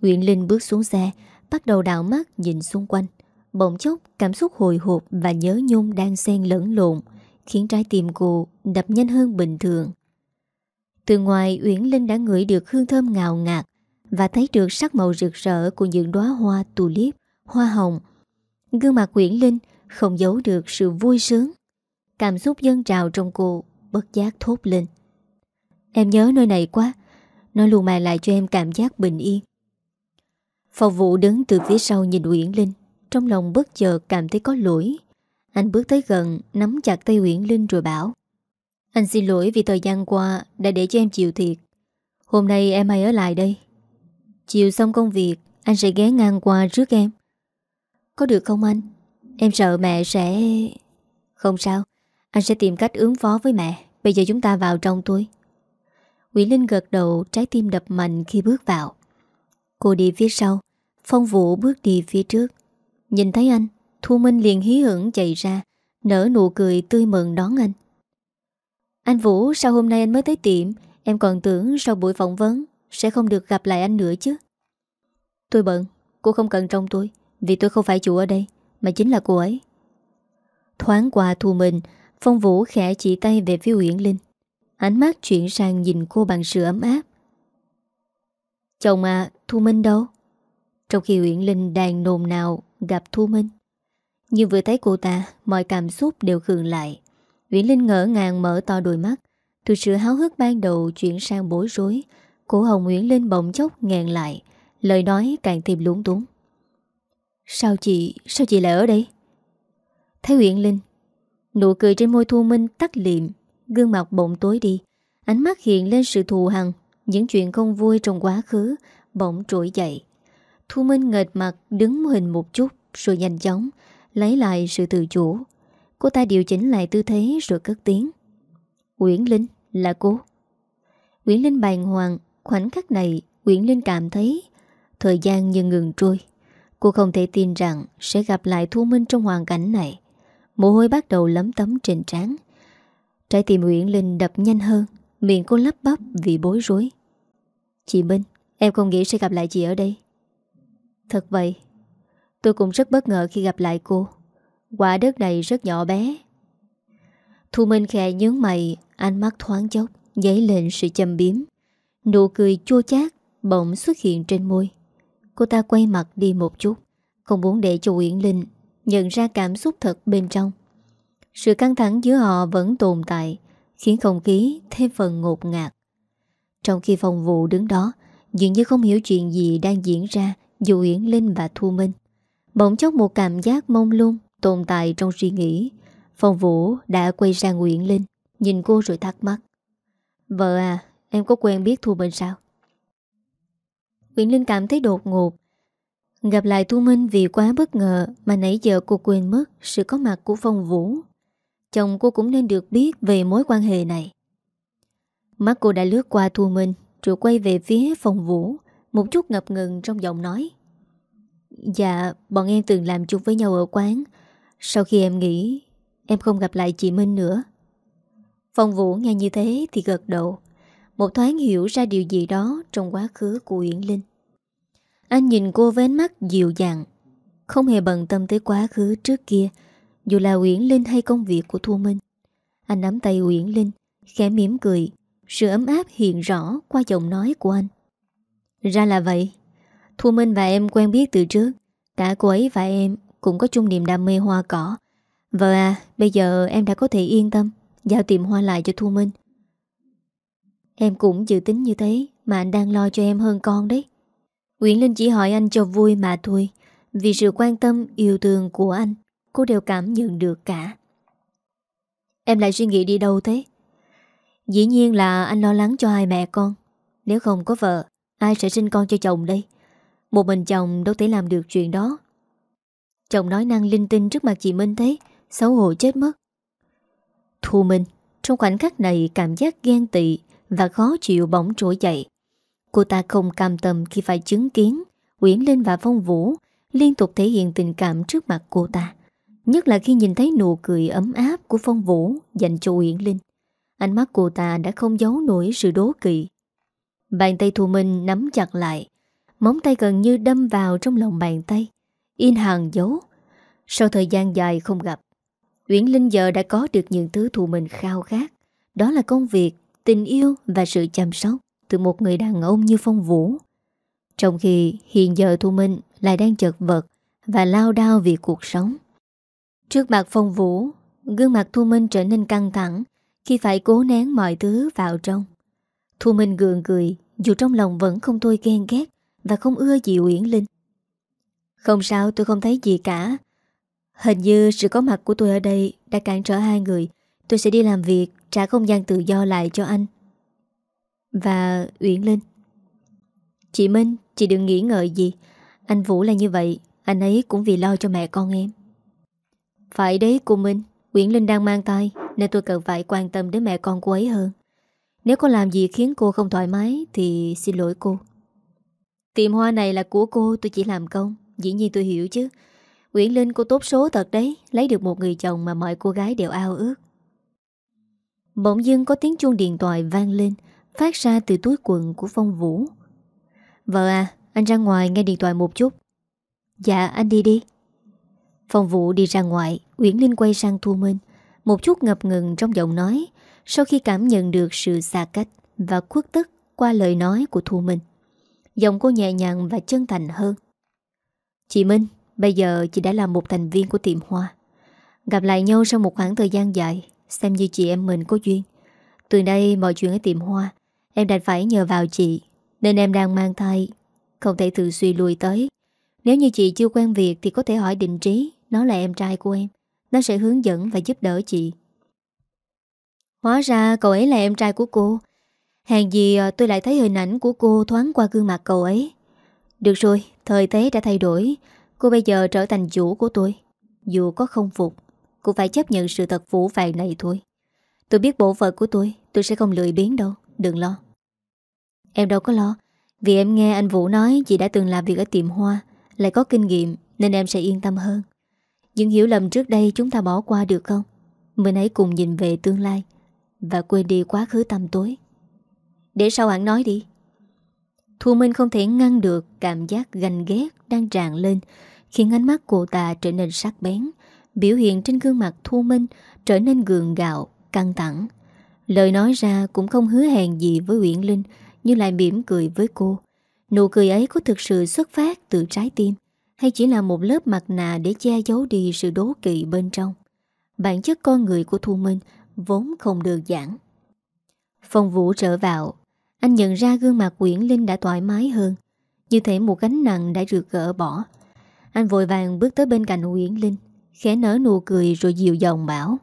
[SPEAKER 1] Nguyễn Linh bước xuống xe, Bắt đầu đảo mắt nhìn xung quanh. Bỗng chốc, cảm xúc hồi hộp Và nhớ nhung đang xen lẫn lộn, Khiến trái tim cô đập nhanh hơn bình thường. Từ ngoài Uyển Linh đã ngửi được hương thơm ngào ngạt và thấy được sắc màu rực rỡ của những đóa hoa tulip, hoa hồng. Gương mặt Nguyễn Linh không giấu được sự vui sướng. Cảm xúc dân trào trong cô bất giác thốt lên. Em nhớ nơi này quá, nó luôn mang lại cho em cảm giác bình yên. Phòng vụ đứng từ phía sau nhìn Uyển Linh, trong lòng bất chợt cảm thấy có lỗi. Anh bước tới gần, nắm chặt tay Uyển Linh rồi bảo. Anh xin lỗi vì thời gian qua đã để cho em chịu thiệt. Hôm nay em hãy ở lại đây Chiều xong công việc Anh sẽ ghé ngang qua trước em. Có được không anh? Em sợ mẹ sẽ Không sao Anh sẽ tìm cách ứng phó với mẹ. Bây giờ chúng ta vào trong tôi Nguyễn Linh gật đầu trái tim đập mạnh khi bước vào. Cô đi phía sau Phong Vũ bước đi phía trước. Nhìn thấy anh Thu Minh liền hí hưởng chạy ra Nở nụ cười tươi mừng đón anh. Anh Vũ sao hôm nay anh mới tới tiệm? Em còn tưởng sau buổi phỏng vấn sẽ không được gặp lại anh nữa chứ. Tôi bận, Cô không cần trông tôi, Vì tôi không phải chủ ở đây, Mà chính là cô ấy. Thoáng qua Thu Minh Phong Vũ khẽ chỉ tay về phía Uyển Linh. Ánh mắt chuyển sang nhìn cô bằng sự ấm áp. Chồng à Thu Minh đâu? Trong khi Uyển Linh đang nồn nào Gặp Thu Minh. Nhưng vừa thấy cô ta, Mọi cảm xúc đều khường lại. Uyển Linh ngỡ ngàng mở to đôi mắt. Từ sự háo hức ban đầu chuyển sang bối rối Cổ hồng Nguyễn Linh bỗng chốc ngẹn lại, Lời nói càng thêm lúng túng. Sao chị Sao chị lại ở đây? Thấy Nguyễn Linh, Nụ cười trên môi Thu Minh tắt liệm, Gương mặt bỗng tối đi, Ánh mắt hiện lên sự thù hằn, Những chuyện không vui trong quá khứ Bỗng trỗi dậy. Thu Minh nghệt mặt đứng hình một chút Rồi nhanh chóng Lấy lại sự tự chủ. Cô ta điều chỉnh lại tư thế rồi cất tiếng. Nguyễn Linh là cô. Nguyễn Linh bàng hoàng Khoảnh khắc này, Nguyễn Linh cảm thấy Thời gian như ngừng trôi. Cô không thể tin rằng sẽ gặp lại Thu Minh trong hoàn cảnh này. Mồ hôi bắt đầu lấm tấm trên trán. Trái tim Nguyễn Linh đập nhanh hơn, Miệng cô lắp bắp vì bối rối. Chị Minh, Em không nghĩ sẽ gặp lại chị ở đây. Thật vậy, Tôi cũng rất bất ngờ khi gặp lại cô. Quả đất này rất nhỏ bé. Thu Minh khẽ nhướng mày, Ánh mắt thoáng chốc, dấy lên sự châm biếm. Nụ cười chua chát Bỗng xuất hiện trên môi. Cô ta quay mặt đi một chút, Không muốn để cho Uyển Linh Nhận ra cảm xúc thật bên trong. Sự căng thẳng giữa họ vẫn tồn tại, Khiến không khí thêm phần ngột ngạt. Trong khi phòng vụ đứng đó, Dường như không hiểu chuyện gì đang diễn ra Dù Uyển Linh và Thu Minh. Bỗng chốc một cảm giác mông lung Tồn tại trong suy nghĩ. Phòng vũ đã quay sang Uyển Linh, Nhìn cô rồi thắc mắc. Vợ à Em có quen biết Thu Minh sao? Nguyễn Linh cảm thấy đột ngột. Gặp lại Thu Minh vì quá bất ngờ Mà nãy giờ cô quên mất Sự có mặt của Phong Vũ. Chồng cô cũng nên được biết về mối quan hệ này. Mắt cô đã lướt qua Thu Minh, Rồi quay về phía Phong Vũ, Một chút ngập ngừng trong giọng nói. Dạ Bọn em từng làm chung với nhau ở quán. Sau khi em nghĩ Em không gặp lại chị Minh nữa. Phong Vũ nghe như thế thì gật đầu một thoáng hiểu ra điều gì đó Trong quá khứ của Uyển Linh. Anh nhìn cô với ánh mắt dịu dàng Không hề bận tâm tới quá khứ trước kia Dù là Uyển Linh hay công việc của Thu Minh. Anh nắm tay Uyển Linh Khẽ mỉm cười Sự ấm áp hiện rõ qua giọng nói của anh. Ra là vậy. Thu Minh và em quen biết từ trước. Cả cô ấy và em cũng có chung niềm đam mê hoa cỏ. Vợ à, bây giờ em đã có thể yên tâm Giao tìm hoa lại cho Thu Minh. Em cũng dự tính như thế, Mà anh đang lo cho em hơn con đấy. Nguyễn Linh chỉ hỏi anh cho vui mà thôi, Vì sự quan tâm, yêu thương của anh, Cô đều cảm nhận được cả. Em lại suy nghĩ đi đâu thế? Dĩ nhiên là anh lo lắng cho hai mẹ con. Nếu không có vợ, Ai sẽ sinh con cho chồng đây? Một mình chồng đâu thể làm được chuyện đó. Chồng nói năng linh tinh trước mặt chị Minh thế, Xấu hổ chết mất. Thu Minh, Trong khoảnh khắc này cảm giác ghen tị và khó chịu bỗng trỗi dậy. Cô ta không cam tâm khi phải chứng kiến Uyển Linh và Phong Vũ liên tục thể hiện tình cảm trước mặt cô ta. Nhất là khi nhìn thấy nụ cười ấm áp của Phong Vũ dành cho Uyển Linh. Ánh mắt cô ta đã không giấu nổi sự đố kỵ. Bàn tay Thu Minh nắm chặt lại, móng tay gần như đâm vào trong lòng bàn tay, in hàng dấu. Sau thời gian dài không gặp, Uyển Linh giờ đã có được những thứ Thu Minh khao khát. Đó là công việc tình yêu và sự chăm sóc từ một người đàn ông như Phong Vũ. Trong khi hiện giờ Thu Minh lại đang chật vật và lao đao vì cuộc sống. Trước mặt Phong Vũ, gương mặt Thu Minh trở nên căng thẳng khi phải cố nén mọi thứ vào trong. Thu Minh gượng cười dù trong lòng vẫn không thôi ghen ghét và không ưa gì Uyển Linh. Không sao tôi không thấy gì cả. Hình như sự có mặt của tôi ở đây đã cản trở hai người. Tôi sẽ đi làm việc Trả không gian tự do lại cho anh. Và Uyển Linh, Chị Minh, Chị đừng nghĩ ngợi gì. Anh Vũ là như vậy, Anh ấy cũng vì lo cho mẹ con em. Phải đấy, cô Minh. Uyển Linh đang mang tay, Nên tôi cần phải quan tâm đến mẹ con cô ấy hơn. Nếu có làm gì khiến cô không thoải mái Thì xin lỗi cô. Tiệm hoa này là của cô, tôi chỉ làm công, Dĩ nhiên tôi hiểu chứ. Uyển Linh, cô tốt số thật đấy, Lấy được một người chồng mà mọi cô gái đều ao ước. Bỗng dưng có tiếng chuông điện thoại vang lên, Phát ra từ túi quần của Phong Vũ. Vợ à Anh ra ngoài nghe điện thoại một chút. Dạ anh đi đi. Phong Vũ đi ra ngoài, Uyển Linh quay sang Thu Minh, Một chút ngập ngừng trong giọng nói, Sau khi cảm nhận được sự xa cách Và khuất tức qua lời nói của Thu Minh. Giọng cô nhẹ nhàng và chân thành hơn. Chị Minh, Bây giờ chị đã là một thành viên của tiệm hoa. Gặp lại nhau sau một khoảng thời gian dài. Xem như chị em mình có duyên. Từ đây mọi chuyện ở tiệm hoa Em đành phải nhờ vào chị Nên em đang mang thai Không thể tự suy lùi tới. Nếu như chị chưa quen việc Thì có thể hỏi định trí Nó là em trai của em Nó sẽ hướng dẫn và giúp đỡ chị. Hóa ra cậu ấy là em trai của cô. Hàng gì ờ, tôi lại thấy hình ảnh của cô thoáng qua gương mặt cậu ấy. Được rồi, thời thế đã thay đổi Cô bây giờ trở thành chủ của tôi Dù có không phục. Cũng phải chấp nhận sự thật vũ phàng này thôi. Tôi biết bộ phận của tôi Tôi sẽ không lười biến đâu, đừng lo. Em đâu có lo. Vì em nghe anh Vũ nói Chị đã từng làm việc ở tiệm hoa Lại có kinh nghiệm Nên em sẽ yên tâm hơn. Những hiểu lầm trước đây chúng ta bỏ qua được không? Mình hãy cùng nhìn về tương lai Và quên đi quá khứ tăm tối. Để sau hẳn nói đi. Thu Minh không thể ngăn được Cảm giác ganh ghét đang tràn lên Khiến ánh mắt cô ta trở nên sắc bén. Biểu hiện trên gương mặt Thu Minh Trở nên gượng gạo, căng thẳng. Lời nói ra cũng không hứa hẹn gì với Uyển Linh Nhưng lại mỉm cười với cô. Nụ cười ấy có thực sự xuất phát từ trái tim Hay chỉ là một lớp mặt nạ Để che giấu đi sự đố kỵ bên trong? Bản chất con người của Thu Minh Vốn không được giảng Phong Vũ trở vào Anh nhận ra gương mặt Uyển Linh đã thoải mái hơn Như thể một gánh nặng đã được gỡ bỏ. Anh vội vàng bước tới bên cạnh Uyển Linh. Khẽ nở nụ cười rồi dịu dòng bảo.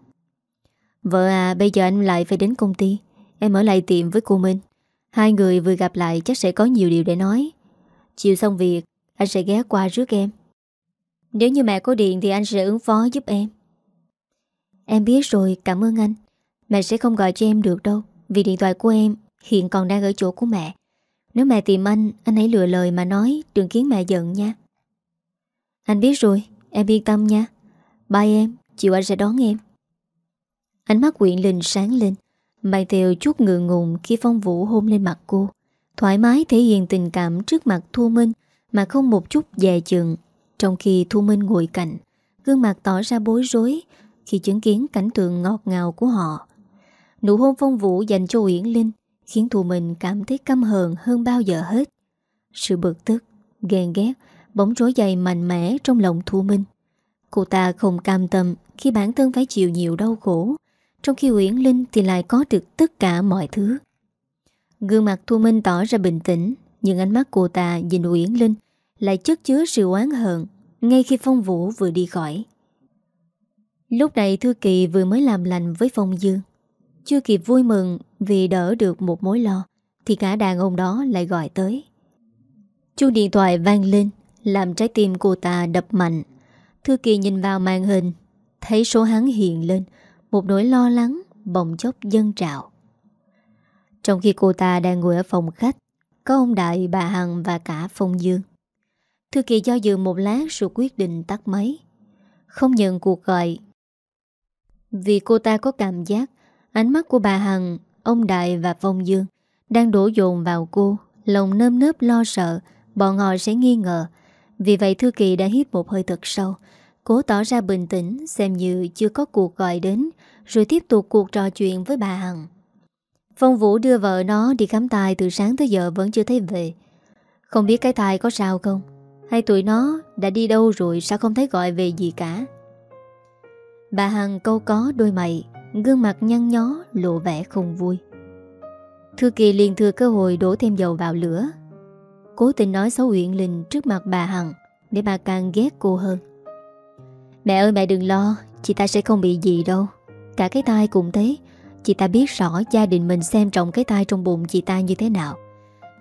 [SPEAKER 1] Vợ à bây giờ anh lại phải đến công ty. Em ở lại tiệm với cô Minh. Hai người vừa gặp lại chắc sẽ có nhiều điều để nói. Chiều xong việc, Anh sẽ ghé qua rước em. Nếu như mẹ có điện thì anh sẽ ứng phó giúp em. Em biết rồi, cảm ơn anh. Mẹ sẽ không gọi cho em được đâu, Vì điện thoại của em hiện còn đang ở chỗ của mẹ. Nếu mẹ tìm anh Anh hãy lựa lời mà nói Đừng khiến mẹ giận nha. Anh biết rồi, Em yên tâm nha. Bye em Chiều anh sẽ đón em. Ánh mắt quyện linh sáng lên Mang theo chút ngượng ngùng khi phong vũ hôn lên mặt cô. Thoải mái thể hiện tình cảm trước mặt Thu Minh Mà không một chút dè chừng. Trong khi Thu Minh ngồi cạnh Gương mặt tỏ ra bối rối Khi chứng kiến cảnh tượng ngọt ngào của họ. Nụ hôn phong vũ dành cho Uyển Linh Khiến Thu Minh cảm thấy căm hờn hơn bao giờ hết. Sự bực tức, ghen ghét Bóng rối dày mạnh mẽ trong lòng Thu Minh. Cô ta không cam tâm Khi bản thân phải chịu nhiều đau khổ. Trong khi Uyển Linh thì lại có được tất cả mọi thứ. Gương mặt Thu Minh tỏ ra bình tĩnh, Nhưng ánh mắt cô ta nhìn Uyển Linh Lại chất chứa sự oán hận Ngay khi Phong Vũ vừa đi khỏi. Lúc này Thư Kỳ vừa mới làm lành với Phong Dương. Chưa kịp vui mừng Vì đỡ được một mối lo, Thì cả đàn ông đó lại gọi tới. Chuông điện thoại vang lên, Làm trái tim cô ta đập mạnh. Thư Kỳ nhìn vào màn hình Thấy số hắn hiện lên một nỗi lo lắng bồng chốc dân trào. Trong khi cô ta đang ngồi ở phòng khách Có ông Đại, bà Hằng và cả Phong Dương. Thư kỳ do dự một lát rồi quyết định tắt máy. Không nhận cuộc gọi. Vì cô ta có cảm giác Ánh mắt của bà Hằng, ông Đại và Phong Dương Đang đổ dồn vào cô Lòng nơm nớp lo sợ Bọn họ sẽ nghi ngờ. Vì vậy Thư Kỳ đã hít một hơi thật sâu Cố tỏ ra bình tĩnh, Xem như chưa có cuộc gọi đến, Rồi tiếp tục cuộc trò chuyện với bà Hằng. Phong Vũ đưa vợ nó đi khám tài Từ sáng tới giờ vẫn chưa thấy về. Không biết cái thai có sao không? Hay tụi nó đã đi đâu rồi Sao không thấy gọi về gì cả? Bà Hằng câu có đôi mày, Gương mặt nhăn nhó, lộ vẻ không vui. Thư Kỳ liền thừa cơ hội đổ thêm dầu vào lửa. Cố tình nói xấu Uyển Linh trước mặt bà Hằng Để bà càng ghét cô hơn. Mẹ ơi, mẹ đừng lo, Chị ta sẽ không bị gì đâu. Cả cái tai cũng thế. Chị ta biết rõ gia đình mình xem trọng cái tai trong bụng chị ta như thế nào.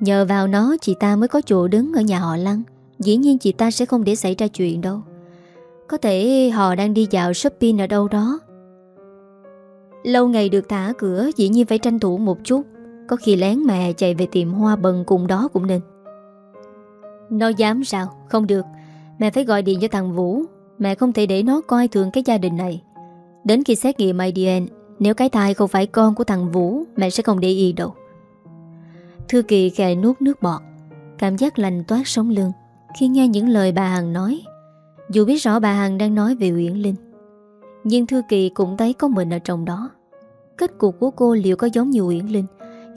[SPEAKER 1] Nhờ vào nó, chị ta mới có chỗ đứng ở nhà họ Lăng. Dĩ nhiên chị ta sẽ không để xảy ra chuyện đâu. Có thể họ đang đi dạo shopping ở đâu đó. Lâu ngày được thả cửa, Dĩ nhiên phải tranh thủ một chút. Có khi lén mẹ chạy về tiệm hoa bần cùng đó cũng nên. Nó dám sao? Không được. Mẹ phải gọi điện cho thằng Vũ. Mẹ không thể để nó coi thường cái gia đình này. Đến khi xét nghiệm ADN Nếu cái thai không phải con của thằng Vũ, Mẹ sẽ không để ý đâu. Thư Kỳ khẽ nuốt nước bọt, Cảm giác lành toát sống lưng. Khi nghe những lời bà Hằng nói, Dù biết rõ bà Hằng đang nói về Uyển Linh, Nhưng Thư Kỳ cũng thấy có mình ở trong đó. Kết cục của cô liệu có giống như Uyển Linh,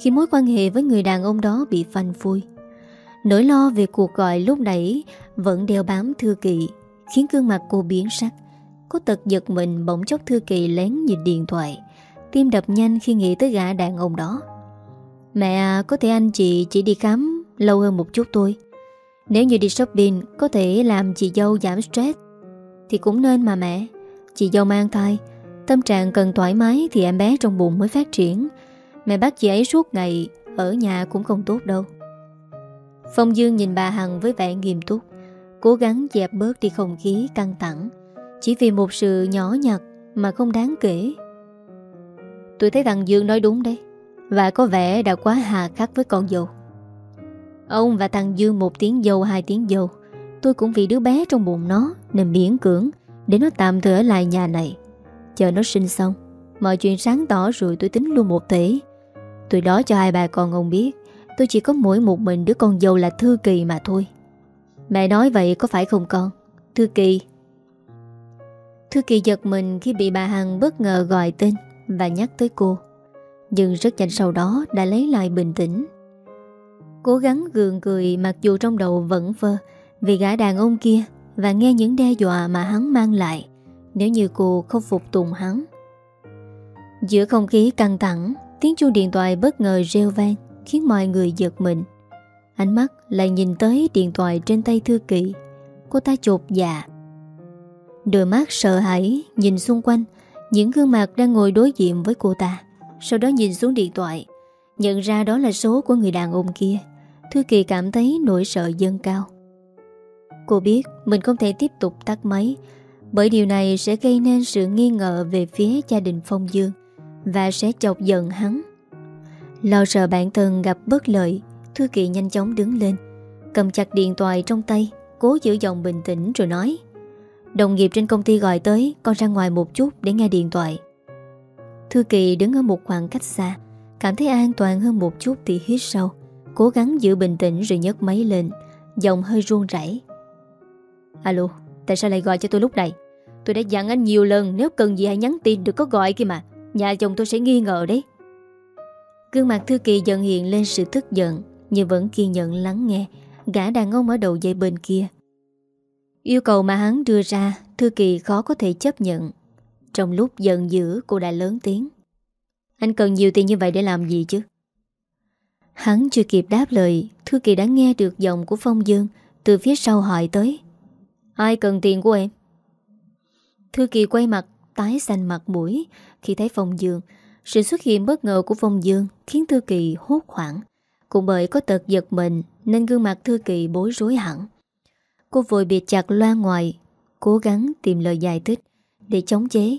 [SPEAKER 1] Khi mối quan hệ với người đàn ông đó bị phanh phui. Nỗi lo về cuộc gọi lúc nãy Vẫn đeo bám Thư Kỳ. Khiến gương mặt cô biến sắc. Cô tật giật mình bỗng chốc Thư Kỳ lén nhìn điện thoại. Tim đập nhanh khi nghĩ tới gã đàn ông đó. Mẹ à, có thể anh chị chỉ đi khám lâu hơn một chút thôi. Nếu như đi shopping Có thể làm chị dâu giảm stress Thì cũng nên mà mẹ. Chị dâu mang thai Tâm trạng cần thoải mái thì em bé trong bụng mới phát triển. Mẹ bắt chị ấy suốt ngày Ở nhà cũng không tốt đâu. Phong Dương nhìn bà Hằng với vẻ nghiêm túc. Cố gắng dẹp bớt đi không khí căng thẳng. Chỉ vì một sự nhỏ nhặt Mà không đáng kể. Tôi thấy thằng Dương nói đúng đấy, Và có vẻ đã quá hà khắc với con dâu. Ông và thằng Dương một tiếng dâu, hai tiếng dâu. Tôi cũng vì đứa bé trong bụng nó Nên miễn cưỡng Để nó tạm thời ở lại nhà này. Chờ nó sinh xong, Mọi chuyện sáng tỏ rồi tôi tính luôn một thể. Tôi đó cho hai bà con ông biết, Tôi chỉ có mỗi một mình đứa con dâu là Thư Kỳ mà thôi. Mẹ nói vậy có phải không con? Thư Kỳ. Thư Kỳ giật mình khi bị bà Hằng bất ngờ gọi tên Và nhắc tới cô. Nhưng rất nhanh sau đó đã lấy lại bình tĩnh. Cố gắng gượng cười mặc dù trong đầu vẫn vơ Vì gã đàn ông kia Và nghe những đe dọa mà hắn mang lại, Nếu như cô không phục tùng hắn. Giữa không khí căng thẳng, Tiếng chuông điện thoại bất ngờ reo vang, Khiến mọi người giật mình. Ánh mắt lại nhìn tới điện thoại trên tay Thư Kỳ Cô ta chột dạ. Đôi mắt sợ hãi Nhìn xung quanh. Những gương mặt đang ngồi đối diện với cô ta. Sau đó nhìn xuống điện thoại. Nhận ra đó là số của người đàn ông kia. Thư Kỳ cảm thấy nỗi sợ dâng cao. Cô biết mình không thể tiếp tục tắt máy, Bởi điều này sẽ gây nên sự nghi ngờ về phía gia đình Phong Dương Và sẽ chọc giận hắn. Lo sợ bản thân gặp bất lợi Thư Kỳ nhanh chóng đứng lên Cầm chặt điện thoại trong tay Cố giữ giọng bình tĩnh rồi nói Đồng nghiệp trên công ty gọi tới Con ra ngoài một chút để nghe điện thoại. Thư Kỳ đứng ở một khoảng cách xa Cảm thấy an toàn hơn một chút thì hít sâu Cố gắng giữ bình tĩnh rồi nhấc máy lên Giọng hơi run rẩy. Alo, tại sao lại gọi cho tôi lúc này? Tôi đã dặn anh nhiều lần Nếu cần gì hãy nhắn tin được có gọi kia mà Nhà chồng tôi sẽ nghi ngờ đấy. Gương mặt Thư Kỳ dần hiện lên sự tức giận. Nhưng vẫn kiên nhẫn lắng nghe. Gã đàn ông ở đầu dây bên kia. Yêu cầu mà hắn đưa ra, Thư Kỳ khó có thể chấp nhận. Trong lúc giận dữ, cô đã lớn tiếng. Anh cần nhiều tiền như vậy để làm gì chứ? Hắn chưa kịp đáp lời, Thư Kỳ đã nghe được giọng của Phong Dương Từ phía sau hỏi tới. Ai cần tiền của em? Thư Kỳ quay mặt, Tái xanh mặt mũi Khi thấy Phong Dương. Sự xuất hiện bất ngờ của Phong Dương khiến Thư Kỳ hốt hoảng. Cũng bởi có tật giật mình nên gương mặt Thư Kỳ bối rối hẳn. Cô vội bị chặt loa ngoài, cố gắng tìm lời giải thích để chống chế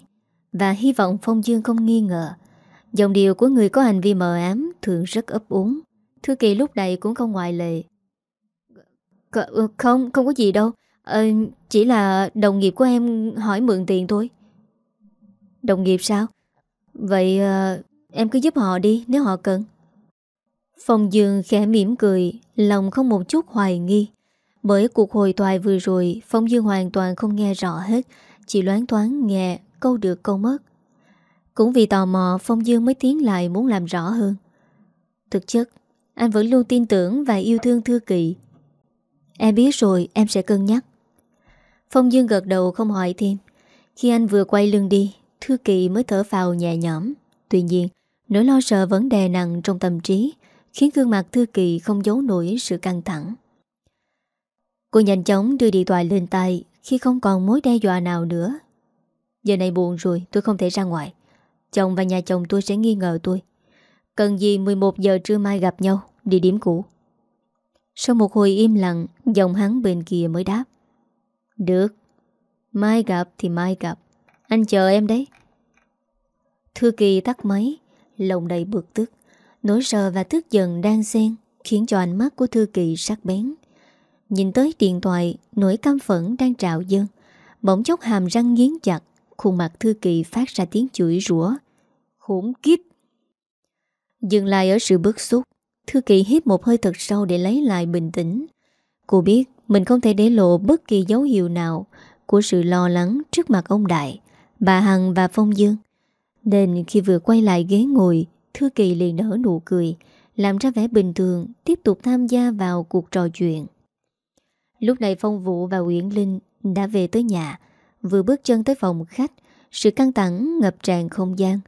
[SPEAKER 1] và hy vọng Phong Dương không nghi ngờ. Dòng điều của người có hành vi mờ ám thường rất ấp úng. Thư Kỳ lúc này cũng không ngoại lệ. C ờ, không, không có gì đâu. Ờ, chỉ là đồng nghiệp của em hỏi mượn tiền thôi. Đồng nghiệp sao? Vậy à, em cứ giúp họ đi nếu họ cần Phong Dương khẽ mỉm cười, Lòng không một chút hoài nghi. Bởi cuộc hồi thoại vừa rồi, Phong Dương hoàn toàn không nghe rõ hết, Chỉ loán thoáng nghe câu được câu mất. Cũng vì tò mò, Phong Dương mới tiến lại muốn làm rõ hơn. Thực chất, Anh vẫn luôn tin tưởng và yêu thương Thư Kỳ Em biết rồi, em sẽ cân nhắc. Phong Dương gật đầu không hỏi thêm. Khi anh vừa quay lưng đi, Thư Kỳ mới thở vào nhẹ nhõm. Tuy nhiên, Nỗi lo sợ vấn đề nặng trong tâm trí Khiến gương mặt Thư Kỳ không giấu nổi sự căng thẳng. Cô nhanh chóng đưa điện thoại lên tay, Khi không còn mối đe dọa nào nữa. Giờ này buồn rồi, tôi không thể ra ngoài. Chồng và nhà chồng tôi sẽ nghi ngờ tôi. Cần gì 11 giờ trưa mai gặp nhau, Địa điểm cũ. Sau một hồi im lặng, Giọng hắn bên kia mới đáp. Được. Mai gặp thì mai gặp. Anh chờ em đấy. Thư kỳ tắt máy, Lòng đầy bực tức. Nỗi sợ và tức giận đang xen, Khiến cho ánh mắt của Thư kỳ sắc bén. Nhìn tới điện thoại, Nỗi căm phẫn đang trạo dâng. Bỗng chốc hàm răng nghiến chặt, Khuôn mặt Thư kỳ phát ra tiếng chửi rủa. Khốn kiếp Dừng lại ở sự bức xúc. Thư kỳ hít một hơi thật sâu để lấy lại bình tĩnh. Cô biết mình không thể để lộ bất kỳ dấu hiệu nào Của sự lo lắng trước mặt ông Đại, Bà Hằng và Phong Dương. Nên khi vừa quay lại ghế ngồi Thư Kỳ liền nở nụ cười, Làm ra vẻ bình thường, Tiếp tục tham gia vào cuộc trò chuyện. Lúc này Phong Vũ và Uyển Linh Đã về tới nhà, Vừa bước chân tới phòng khách, Sự căng thẳng ngập tràn không gian.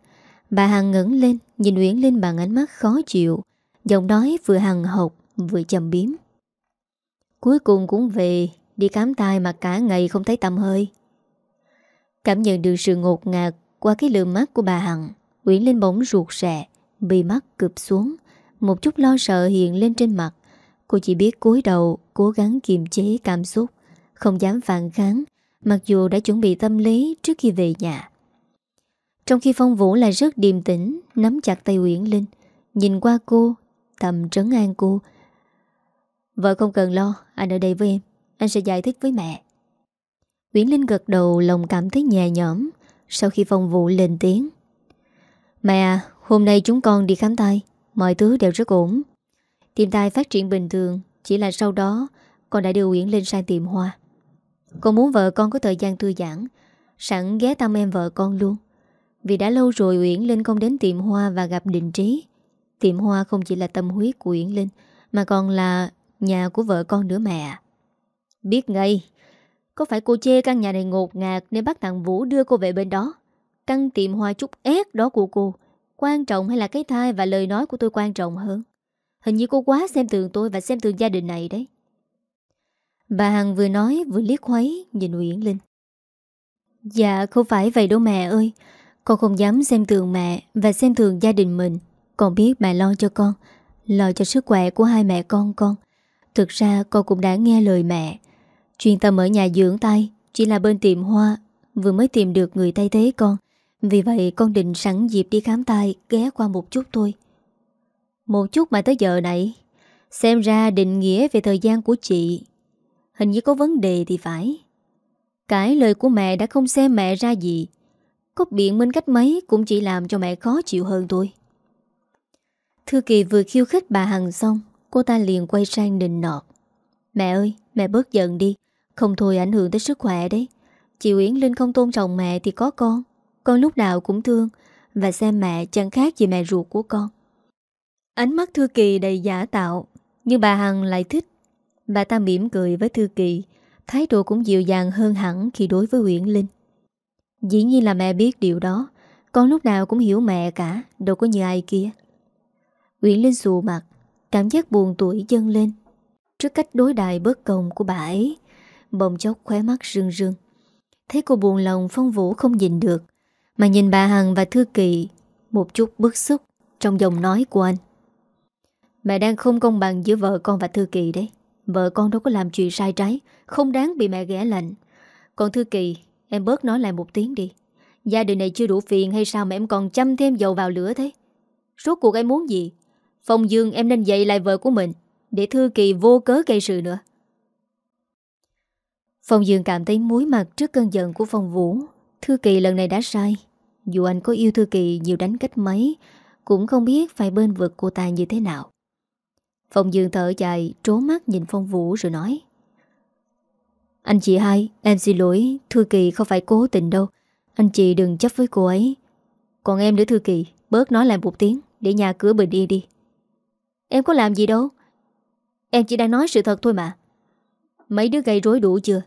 [SPEAKER 1] Bà Hằng ngẩng lên, Nhìn Uyển Linh bằng ánh mắt khó chịu, Giọng nói vừa hằng học Vừa chầm biếm. Cuối cùng cũng về, Đi khám tai mà cả ngày không thấy tầm hơi. Cảm nhận được sự ngột ngạt Qua cái lườm mắt của bà Hằng, Uyển Linh bỗng ruột rẹ Bị mắt cụp xuống, Một chút lo sợ hiện lên trên mặt. Cô chỉ biết cúi đầu, Cố gắng kiềm chế cảm xúc, Không dám phản kháng, Mặc dù đã chuẩn bị tâm lý trước khi về nhà. Trong khi Phong Vũ lại rất điềm tĩnh, Nắm chặt tay Uyển Linh, Nhìn qua cô, thầm trấn an cô. Vợ không cần lo, Anh ở đây với em, Anh sẽ giải thích với mẹ. Uyển Linh gật đầu, lòng cảm thấy nhẹ nhõm Sau khi Phong Vũ lên tiếng. Mẹ à Hôm nay chúng con đi khám tai Mọi thứ đều rất ổn. Tiệm tai phát triển bình thường, Chỉ là sau đó, Con đã đưa Uyển Linh sang tiệm hoa. Con muốn vợ con có thời gian thư giãn, Sẵn ghé thăm em vợ con luôn. Vì đã lâu rồi Uyển Linh không đến tiệm hoa Và gặp định trí. Tiệm hoa không chỉ là tâm huyết của Uyển Linh, Mà còn là nhà của vợ con nữa mẹ. Biết ngay, Có phải cô chê căn nhà này ngột ngạt Nên bắt thằng Vũ đưa cô về bên đó, Căn tiệm hoa chút ép đó của cô? Quan trọng hay là cái thai Và lời nói của tôi quan trọng hơn? Hình như cô quá xem thường tôi Và xem thường gia đình này đấy. Bà Hằng vừa nói vừa liếc khuấy, Nhìn Uyển Linh. Dạ không phải vậy đâu mẹ ơi. Con không dám xem thường mẹ Và xem thường gia đình mình. Con biết mẹ lo cho con, Lo cho sức khỏe của hai mẹ con con. Thực ra con cũng đã nghe lời mẹ. Chuyên tâm ở nhà dưỡng tay, Chỉ là bên tiệm hoa, Vừa mới tìm được người thay thế con. Vì vậy, con định sẵn dịp đi khám tai, Ghé qua một chút thôi. Một chút mà tới giờ này, Xem ra định nghĩa về thời gian của chị, Hình như có vấn đề thì phải. Cái lời của mẹ đã không xem mẹ ra gì Có biện minh cách mấy Cũng chỉ làm cho mẹ khó chịu hơn thôi. Thư Kỳ vừa khiêu khích bà Hằng xong, Cô ta liền quay sang nịnh nọt. Mẹ ơi, mẹ bớt giận đi, Không thôi ảnh hưởng tới sức khỏe đấy. Chị Uyển Linh không tôn trọng mẹ thì có con. Con lúc nào cũng thương Và xem mẹ chẳng khác gì mẹ ruột của con. Ánh mắt Thư Kỳ đầy giả tạo, Nhưng bà Hằng lại thích. Bà ta mỉm cười với Thư Kỳ, Thái độ cũng dịu dàng hơn hẳn Khi đối với Uyển Linh. Dĩ nhiên là mẹ biết điều đó, Con lúc nào cũng hiểu mẹ cả, Đâu có như ai kia. Uyển Linh xù mặt, Cảm giác buồn tuổi dâng lên. Trước cách đối đài bớt công của bà ấy Bồng chốc khóe mắt rưng rưng. Thấy cô buồn lòng, phong vũ không nhìn được. Mà nhìn bà Hằng và Thư Kỳ, Một chút bức xúc Trong giọng nói của anh. Mẹ đang không công bằng giữa vợ con và Thư Kỳ đấy. Vợ con đâu có làm chuyện sai trái, Không đáng bị mẹ ghẻ lạnh. Còn Thư Kỳ, Em bớt nói lại một tiếng đi. Gia đình này chưa đủ phiền hay sao mà em còn chăm thêm dầu vào lửa thế? Rốt cuộc em muốn gì? Phong Dương, em nên dạy lại vợ của mình, Để Thư Kỳ vô cớ gây sự nữa. Phong Dương cảm thấy muối mặt trước cơn giận của Phong Vũ. Thư Kỳ lần này đã sai. Dù anh có yêu Thư Kỳ nhiều đánh cách mấy, Cũng không biết phải bên vực cô ta như thế nào. Phong Dương thở dài, Trố mắt nhìn Phong Vũ rồi nói, Anh chị hai, Em xin lỗi, Thư Kỳ không phải cố tình đâu. Anh chị đừng chấp với cô ấy. Còn em nữa Thư Kỳ, Bớt nói lại một tiếng, Để nhà cửa bình yên đi. Em có làm gì đâu. Em chỉ đang nói sự thật thôi mà. Mấy đứa gây rối đủ chưa?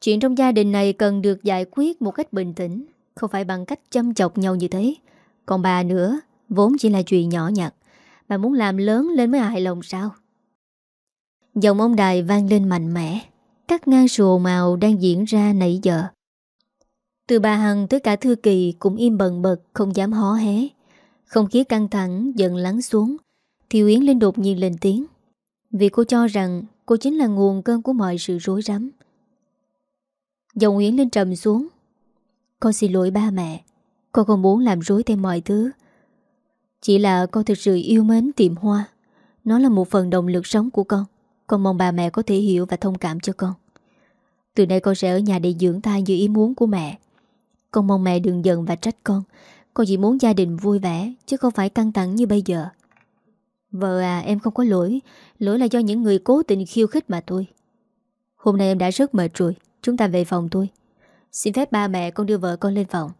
[SPEAKER 1] Chuyện trong gia đình này cần được giải quyết một cách bình tĩnh. Không phải bằng cách châm chọc nhau như thế. Còn bà nữa, Vốn chỉ là chuyện nhỏ nhặt. Bà muốn làm lớn lên mới hài lòng sao? Giọng ông đài vang lên mạnh mẽ. Cắt ngang sùa màu đang diễn ra nãy giờ. Từ bà Hằng tới cả Thư Kỳ cũng im bần bật, Không dám hó hé. Không khí căng thẳng dần lắng xuống, thì Uyển Linh đột nhiên lên tiếng. Vì cô cho rằng cô chính là nguồn cơn của mọi sự rối rắm. Giọng Uyển Linh trầm xuống. Con xin lỗi ba mẹ. Con không muốn làm rối thêm mọi thứ. Chỉ là con thực sự yêu mến tiệm hoa. Nó là một phần động lực sống của con. Con mong bà mẹ có thể hiểu và thông cảm cho con. Từ nay con sẽ ở nhà để dưỡng thai như ý muốn của mẹ. Con mong mẹ đừng giận và trách con. Con chỉ muốn gia đình vui vẻ, Chứ không phải căng thẳng như bây giờ. Vợ à em không có lỗi. Lỗi là do những người cố tình khiêu khích mà thôi. Hôm nay em đã rất mệt rồi. Chúng ta về phòng thôi. Xin phép ba mẹ con đưa vợ con lên phòng.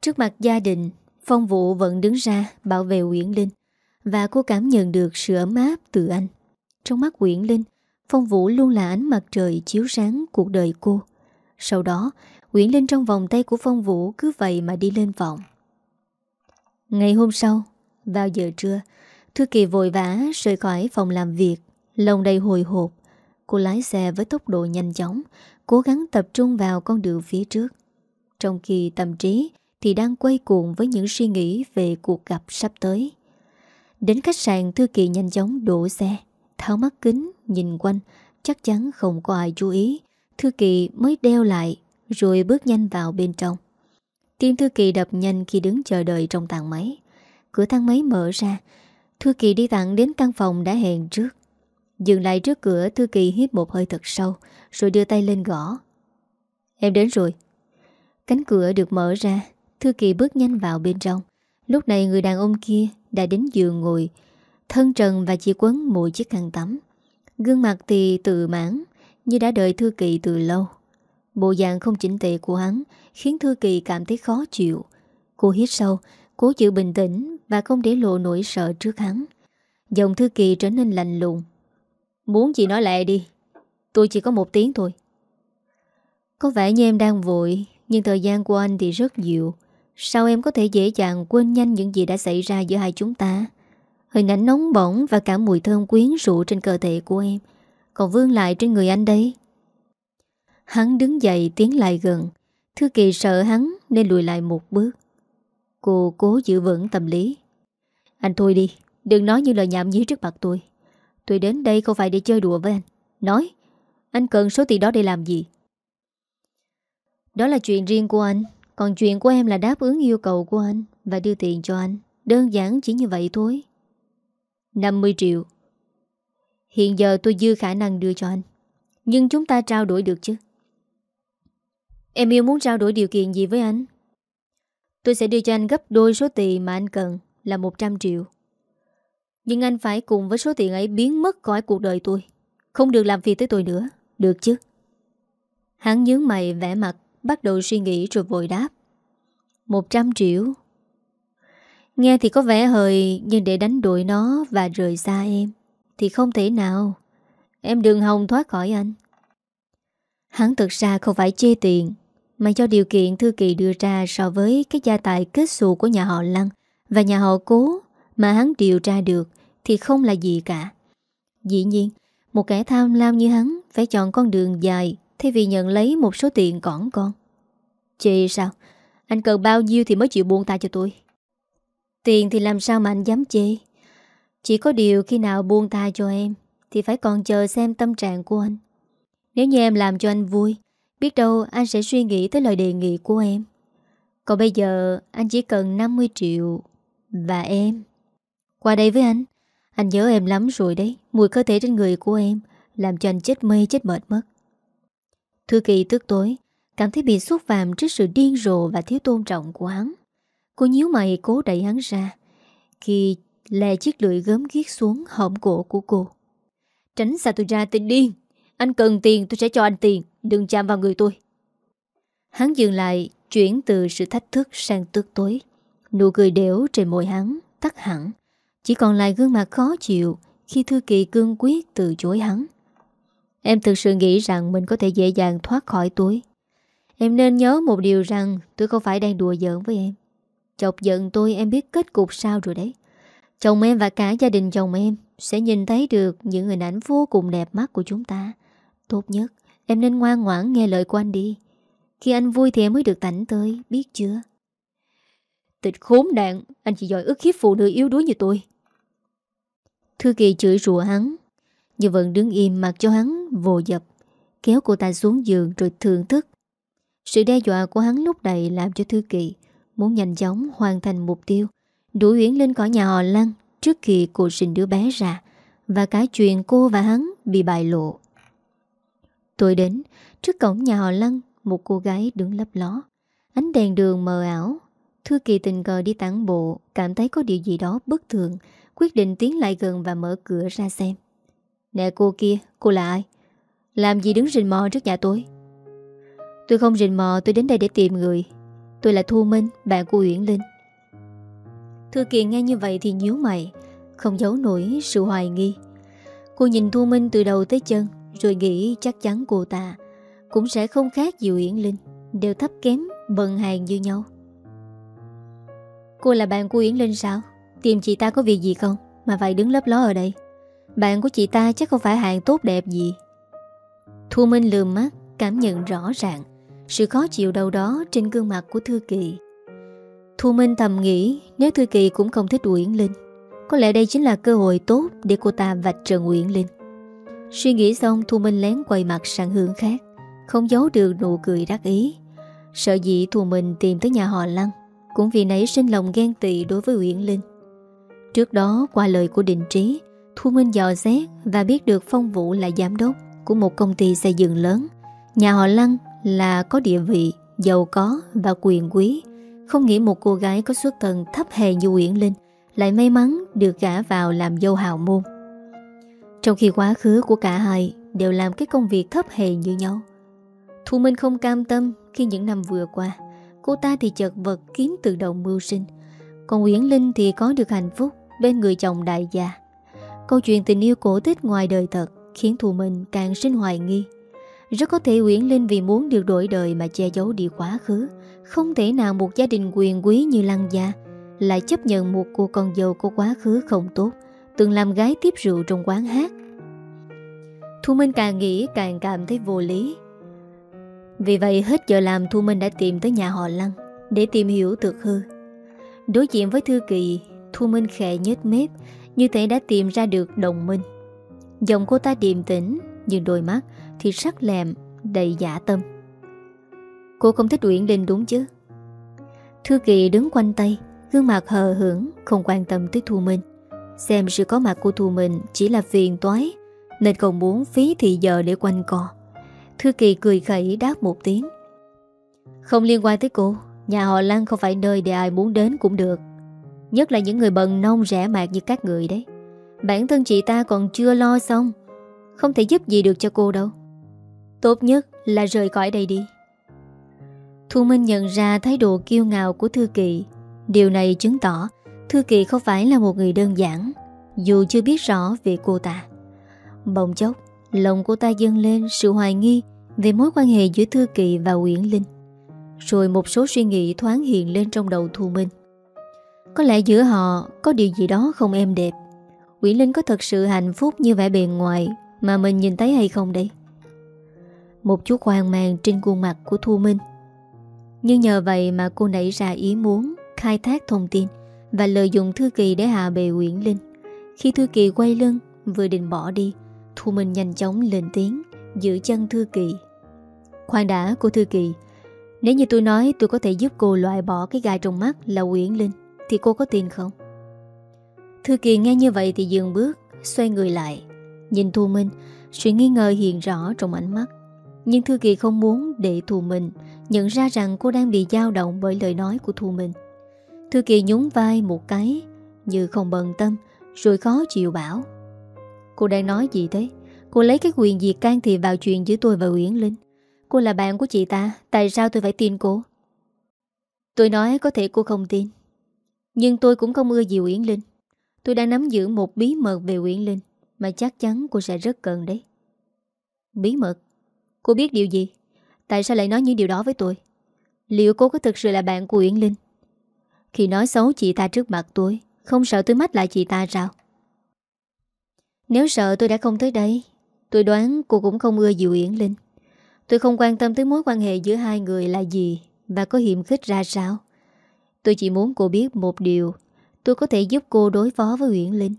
[SPEAKER 1] Trước mặt gia đình, Phong Vũ vẫn đứng ra bảo vệ Uyển Linh Và cô cảm nhận được sự ấm áp từ anh. Trong mắt Uyển Linh, Phong Vũ luôn là ánh mặt trời chiếu sáng cuộc đời cô. Sau đó Nguyễn Linh trong vòng tay của Phong Vũ cứ vậy mà đi lên phòng. Ngày hôm sau, Vào giờ trưa, Thư Kỳ vội vã rời khỏi phòng làm việc, Lòng đầy hồi hộp. Cô lái xe với tốc độ nhanh chóng, Cố gắng tập trung vào con đường phía trước. Trong khi tâm trí Thì đang quay cuồng với những suy nghĩ Về cuộc gặp sắp tới. Đến khách sạn, Thư Kỳ nhanh chóng đổ xe, Tháo mắt kính, Nhìn quanh, Chắc chắn không có ai chú ý. Thư Kỳ mới đeo lại, Rồi bước nhanh vào bên trong. Tim Thư Kỳ đập nhanh khi đứng chờ đợi trong thang máy. Cửa thang máy mở ra. Thư Kỳ đi thẳng đến căn phòng đã hẹn trước. Dừng lại trước cửa Thư Kỳ hít một hơi thật sâu, Rồi đưa tay lên gõ. Em đến rồi. Cánh cửa được mở ra, Thư Kỳ bước nhanh vào bên trong. Lúc này người đàn ông kia đã đến giường ngồi, Thân trần và chỉ quấn mỗi chiếc khăn tắm. Gương mặt thì tự mãn, Như đã đợi Thư Kỳ từ lâu. Bộ dạng không chỉnh tệ của hắn Khiến Thư Kỳ cảm thấy khó chịu. Cô hít sâu, Cố chịu bình tĩnh Và không để lộ nỗi sợ trước hắn. Giọng Thư Kỳ trở nên lạnh lùng. Muốn chị nói lẹ đi. Tôi chỉ có một tiếng thôi. Có vẻ như em đang vội, Nhưng thời gian của anh thì rất nhiều. Sao em có thể dễ dàng quên nhanh những gì đã xảy ra giữa hai chúng ta? Hình ảnh nóng bỏng và cả mùi thơm quyến rũ trên cơ thể của em Còn vương lại trên người anh đấy. Hắn đứng dậy tiến lại gần. Thư kỳ sợ hắn nên lùi lại một bước. Cô cố giữ vững tâm lý. Anh thôi đi, Đừng nói như lời nhảm nhí trước mặt tôi. Tôi đến đây không phải để chơi đùa với anh. Nói, Anh cần số tiền đó để làm gì? Đó là chuyện riêng của anh. Còn chuyện của em là đáp ứng yêu cầu của anh Và đưa tiền cho anh. Đơn giản chỉ như vậy thôi. 50 triệu. Hiện giờ tôi dư khả năng đưa cho anh. Nhưng chúng ta trao đổi được chứ? Em yêu muốn trao đổi điều kiện gì với anh? Tôi sẽ đưa cho anh gấp đôi số tiền mà anh cần, Là 100 triệu. Nhưng anh phải cùng với số tiền ấy biến mất khỏi cuộc đời tôi. Không được làm việc tới tôi nữa. Được chứ? Hắn nhướng mày vẽ mặt, Bắt đầu suy nghĩ rồi vội đáp. 100 triệu. Nghe thì có vẻ hơi Nhưng để đánh đuổi nó và rời xa em Thì không thể nào. Em đừng hòng thoát khỏi anh. Hắn thực ra không phải chê tiền, Mà do điều kiện Thư Kỳ đưa ra So với cái gia tài kết xù của nhà họ Lăng Và nhà họ Cố. Mà hắn điều tra được Thì không là gì cả. Dĩ nhiên, Một kẻ tham lam như hắn Phải chọn con đường dài Thay vì nhận lấy một số tiền cỏn con. Chê sao? Anh cần bao nhiêu thì mới chịu buông tay cho tôi? Tiền thì làm sao mà anh dám chê? Chỉ có điều khi nào buông tay cho em Thì phải còn chờ xem tâm trạng của anh. Nếu như em làm cho anh vui, Biết đâu anh sẽ suy nghĩ tới lời đề nghị của em. Còn bây giờ, anh chỉ cần 50 triệu Và em. Qua đây với anh. Anh nhớ em lắm rồi đấy. Mùi cơ thể trên người của em Làm cho anh chết mê, chết mệt mất. Thư kỳ tức tối, Cảm thấy bị xúc phạm trước sự điên rồ Và thiếu tôn trọng của hắn. Cô nhíu mày cố đẩy hắn ra, Khi lè chiếc lưỡi gớm ghiết xuống hõm cổ của cô. Tránh xa tôi ra, tôi điên. Anh cần tiền, tôi sẽ cho anh tiền. Đừng chạm vào người tôi. Hắn dừng lại, Chuyển từ sự thách thức sang tức tối. Nụ cười đểu trên môi hắn Tắt hẳn. Chỉ còn lại gương mặt khó chịu Khi Thư Kỳ cương quyết từ chối hắn. Em thực sự nghĩ rằng Mình có thể dễ dàng thoát khỏi túi. Em nên nhớ một điều rằng Tôi không phải đang đùa giỡn với em. Chọc giận tôi em biết kết cục sao rồi đấy. Chồng em và cả gia đình chồng em Sẽ nhìn thấy được những hình ảnh vô cùng đẹp mắt của chúng ta. Tốt nhất, Em nên ngoan ngoãn nghe lời của anh đi. Khi anh vui thì em mới được tảnh tới, Biết chưa? Tịch khốn nạn, Anh chỉ giỏi ức hiếp phụ nữ yếu đuối như tôi. Thư kỳ chửi rủa hắn. Nhưng vẫn đứng im mặc cho hắn vồ dập, Kéo cô ta xuống giường rồi thưởng thức. Sự đe dọa của hắn lúc này Làm cho Thư kỳ Muốn nhanh chóng hoàn thành mục tiêu Đuổi Uyển lên khỏi nhà họ Lăng Trước khi cô sinh đứa bé ra Và cái chuyện cô và hắn bị bại lộ. Tôi đến, Trước cổng nhà họ Lăng, Một cô gái đứng lấp ló, Ánh đèn đường mờ ảo. Thư kỳ tình cờ đi tản bộ, Cảm thấy có điều gì đó bất thường Quyết định tiến lại gần và mở cửa ra xem Nè cô kia, cô là ai? Làm gì đứng rình mò trước nhà tôi? Tôi không rình mò tôi đến đây để tìm người Tôi là Thu Minh, bạn của Uyển Linh Thư Kiện nghe như vậy thì nhíu mày Không giấu nổi sự hoài nghi Cô nhìn Thu Minh từ đầu tới chân Rồi nghĩ chắc chắn cô ta Cũng sẽ không khác gì Uyển Linh Đều thấp kém, bần hàng như nhau Cô là bạn của Uyển Linh sao? Tìm chị ta có việc gì không? Mà phải đứng lấp ló ở đây. Bạn của chị ta chắc không phải hạng tốt đẹp gì. Thu Minh lườm mắt, Cảm nhận rõ ràng Sự khó chịu đâu đó trên gương mặt của Thư Kỳ. Thu Minh thầm nghĩ, Nếu Thư Kỳ cũng không thích Uyển Linh, Có lẽ đây chính là cơ hội tốt Để cô ta vạch trần Uyển Linh. Suy nghĩ xong, Thu Minh lén quay mặt sang hướng khác, Không giấu được nụ cười đắc ý. Sợ dĩ Thu Minh tìm tới nhà họ Lăng, Cũng vì nấy sinh lòng ghen tị đối với Uyển Linh. Trước đó qua lời của Định Trí Thu Minh dò xét và biết được Phong Vũ là giám đốc của một công ty xây dựng lớn. Nhà họ Lăng là có địa vị, giàu có và quyền quý. Không nghĩ một cô gái có xuất thân thấp hèn như Uyển Linh Lại may mắn được gả vào làm dâu hào môn. Trong khi quá khứ của cả hai đều làm cái công việc thấp hèn như nhau Thu Minh không cam tâm khi những năm vừa qua Cô ta thì chật vật kiếm từ đầu mưu sinh. Còn Uyển Linh thì có được hạnh phúc bên người chồng đại gia. Câu chuyện tình yêu cổ tích ngoài đời thật Khiến Thu Minh càng sinh hoài nghi. Rất có thể Uyển Linh vì muốn được đổi đời Mà che giấu đi quá khứ, Không thể nào một gia đình quyền quý như Lăng Gia Lại chấp nhận một cô con dâu có quá khứ không tốt, Từng làm gái tiếp rượu trong quán hát. Thu Minh càng nghĩ càng cảm thấy vô lý. Vì vậy hết giờ làm Thu Minh đã tìm tới nhà họ Lăng Để tìm hiểu thực hư. Đối diện với Thư Kỳ Thu Minh khẽ nhếch mép, Như thể đã tìm ra được đồng minh. Giọng cô ta điềm tĩnh, Nhưng đôi mắt thì sắc lẹm, Đầy giả tâm. Cô không thích Uyển Linh đúng chứ? Thư Kỳ đứng quanh tay, Gương mặt hờ hưởng Không quan tâm tới Thu Minh. Xem sự có mặt của Thu Minh Chỉ là phiền toái, Nên không muốn phí thị giờ để quanh co. Thư Kỳ cười khẩy đáp một tiếng. Không liên quan tới cô, Nhà họ Lan không phải nơi để ai muốn đến cũng được. Nhất là những người bần nông rẻ mạt như các người đấy. Bản thân chị ta còn chưa lo xong. Không thể giúp gì được cho cô đâu. Tốt nhất là rời khỏi đây đi. Thu Minh nhận ra thái độ kiêu ngạo của Thư Kỳ. Điều này chứng tỏ Thư Kỳ không phải là một người đơn giản, Dù chưa biết rõ về cô ta. Bỗng chốc, Lòng cô ta dâng lên sự hoài nghi Về mối quan hệ giữa Thư Kỳ và Uyển Linh. Rồi một số suy nghĩ thoáng hiện lên trong đầu Thu Minh có lẽ giữa họ có điều gì đó không êm đẹp. Quỷ Linh có thật sự hạnh phúc như vẻ bề ngoài Mà mình nhìn thấy hay không đây? Một chút hoang mang trên khuôn mặt của Thu Minh. Nhưng nhờ vậy mà cô nảy ra ý muốn Khai thác thông tin Và lợi dụng Thư Kỳ để hạ bề Quyển Linh. Khi Thư Kỳ quay lưng, Vừa định bỏ đi, Thu Minh nhanh chóng lên tiếng, Giữ chân Thư Kỳ. Khoan đã, cô Thư Kỳ, Nếu như tôi nói tôi có thể giúp cô loại bỏ cái gai trong mắt là Uyển Linh thì cô có tin không? Thư Kỳ nghe như vậy thì dừng bước, Xoay người lại. Nhìn Thu Minh, Sự nghi ngờ hiện rõ trong ánh mắt. Nhưng Thư Kỳ không muốn để Thu Minh Nhận ra rằng cô đang bị dao động Bởi lời nói của Thu Minh. Thư Kỳ nhún vai một cái, Như không bận tâm, Rồi khó chịu bảo. Cô đang nói gì thế? Cô lấy cái quyền gì can thiệp vào chuyện giữa tôi và Uyển Linh. Cô là bạn của chị ta, Tại sao tôi phải tin cô? Tôi nói có thể cô không tin nhưng tôi cũng không ưa gì Uyển Linh Tôi đang nắm giữ một bí mật về Uyển Linh Mà chắc chắn cô sẽ rất cần đấy Bí mật? Cô biết điều gì? Tại sao lại nói những điều đó với tôi? Liệu cô có thực sự là bạn của Uyển Linh? Khi nói xấu chị ta trước mặt tôi, Không sợ tôi mắt lại chị ta sao? Nếu sợ tôi đã không tới đây, Tôi đoán cô cũng không ưa gì Uyển Linh Tôi không quan tâm tới mối quan hệ giữa hai người là gì Và có hiểm khích ra sao Tôi chỉ muốn cô biết một điều. Tôi có thể giúp cô đối phó với Uyển Linh.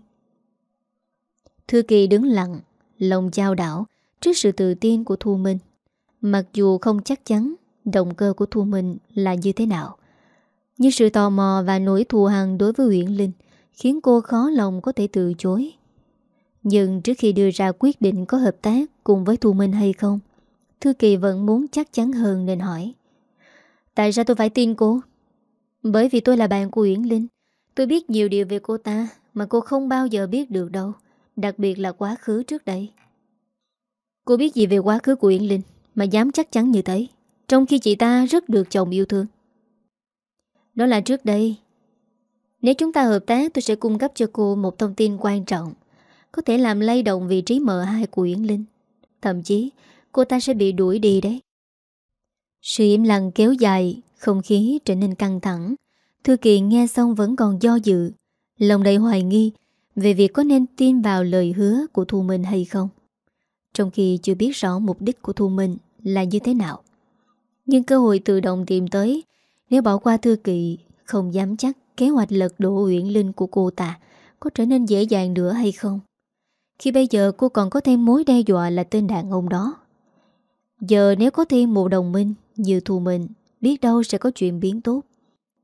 [SPEAKER 1] Thư Kỳ đứng lặng, Lòng trao đảo Trước sự tự tin của Thu Minh. Mặc dù không chắc chắn Động cơ của Thu Minh là như thế nào, Nhưng sự tò mò và nỗi thù hằn đối với Uyển Linh Khiến cô khó lòng có thể từ chối. Nhưng trước khi đưa ra quyết định có hợp tác Cùng với Thu Minh hay không, Thư Kỳ vẫn muốn chắc chắn hơn nên hỏi, Tại sao tôi phải tin cô? Bởi vì tôi là bạn của Uyển Linh. Tôi biết nhiều điều về cô ta Mà cô không bao giờ biết được đâu. Đặc biệt là quá khứ trước đây. Cô biết gì về quá khứ của Uyển Linh Mà dám chắc chắn như thế, Trong khi chị ta rất được chồng yêu thương. Đó là trước đây. Nếu chúng ta hợp tác, tôi sẽ cung cấp cho cô một thông tin quan trọng, Có thể làm lay động vị trí M2 của uyển Linh. Thậm chí, cô ta sẽ bị đuổi đi đấy. Sự im lặng kéo dài không khí trở nên căng thẳng. Thư Kỳ nghe xong vẫn còn do dự. Lòng đầy hoài nghi Về việc có nên tin vào lời hứa của Thu Minh hay không. Trong khi chưa biết rõ mục đích của Thu Minh là như thế nào. Nhưng cơ hội tự động tìm tới, Nếu bỏ qua Thư Kỳ, Không dám chắc kế hoạch lật đổ uyển linh của cô ta Có trở nên dễ dàng nữa hay không. Khi bây giờ cô còn có thêm mối đe dọa là tên đàn ông đó. Giờ nếu có thêm một đồng minh Như Thu Minh Biết đâu sẽ có chuyện biến tốt.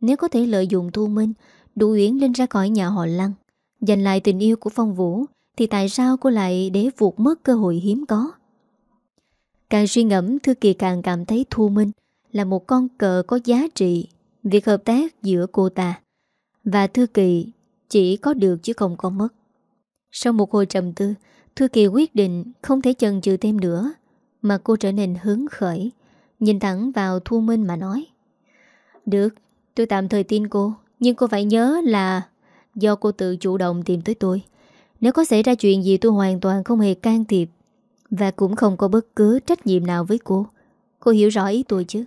[SPEAKER 1] Nếu có thể lợi dụng Thu Minh, Đủ Uyển Linh ra khỏi nhà họ Lăng, Giành lại tình yêu của Phong Vũ, Thì tại sao cô lại để vụt mất cơ hội hiếm có? Càng suy ngẫm, Thư Kỳ càng cảm thấy Thu Minh Là một con cờ có giá trị, Việc hợp tác giữa cô ta Và Thư Kỳ Chỉ có được chứ không có mất. Sau một hồi trầm tư, Thư Kỳ quyết định không thể chần chừ thêm nữa, Mà cô trở nên hứng khởi Nhìn thẳng vào Thu Minh mà nói. Được, Tôi tạm thời tin cô, Nhưng cô phải nhớ là Do cô tự chủ động tìm tới tôi. Nếu có xảy ra chuyện gì tôi hoàn toàn không hề can thiệp Và cũng không có bất cứ trách nhiệm nào với cô. Cô hiểu rõ ý tôi chứ?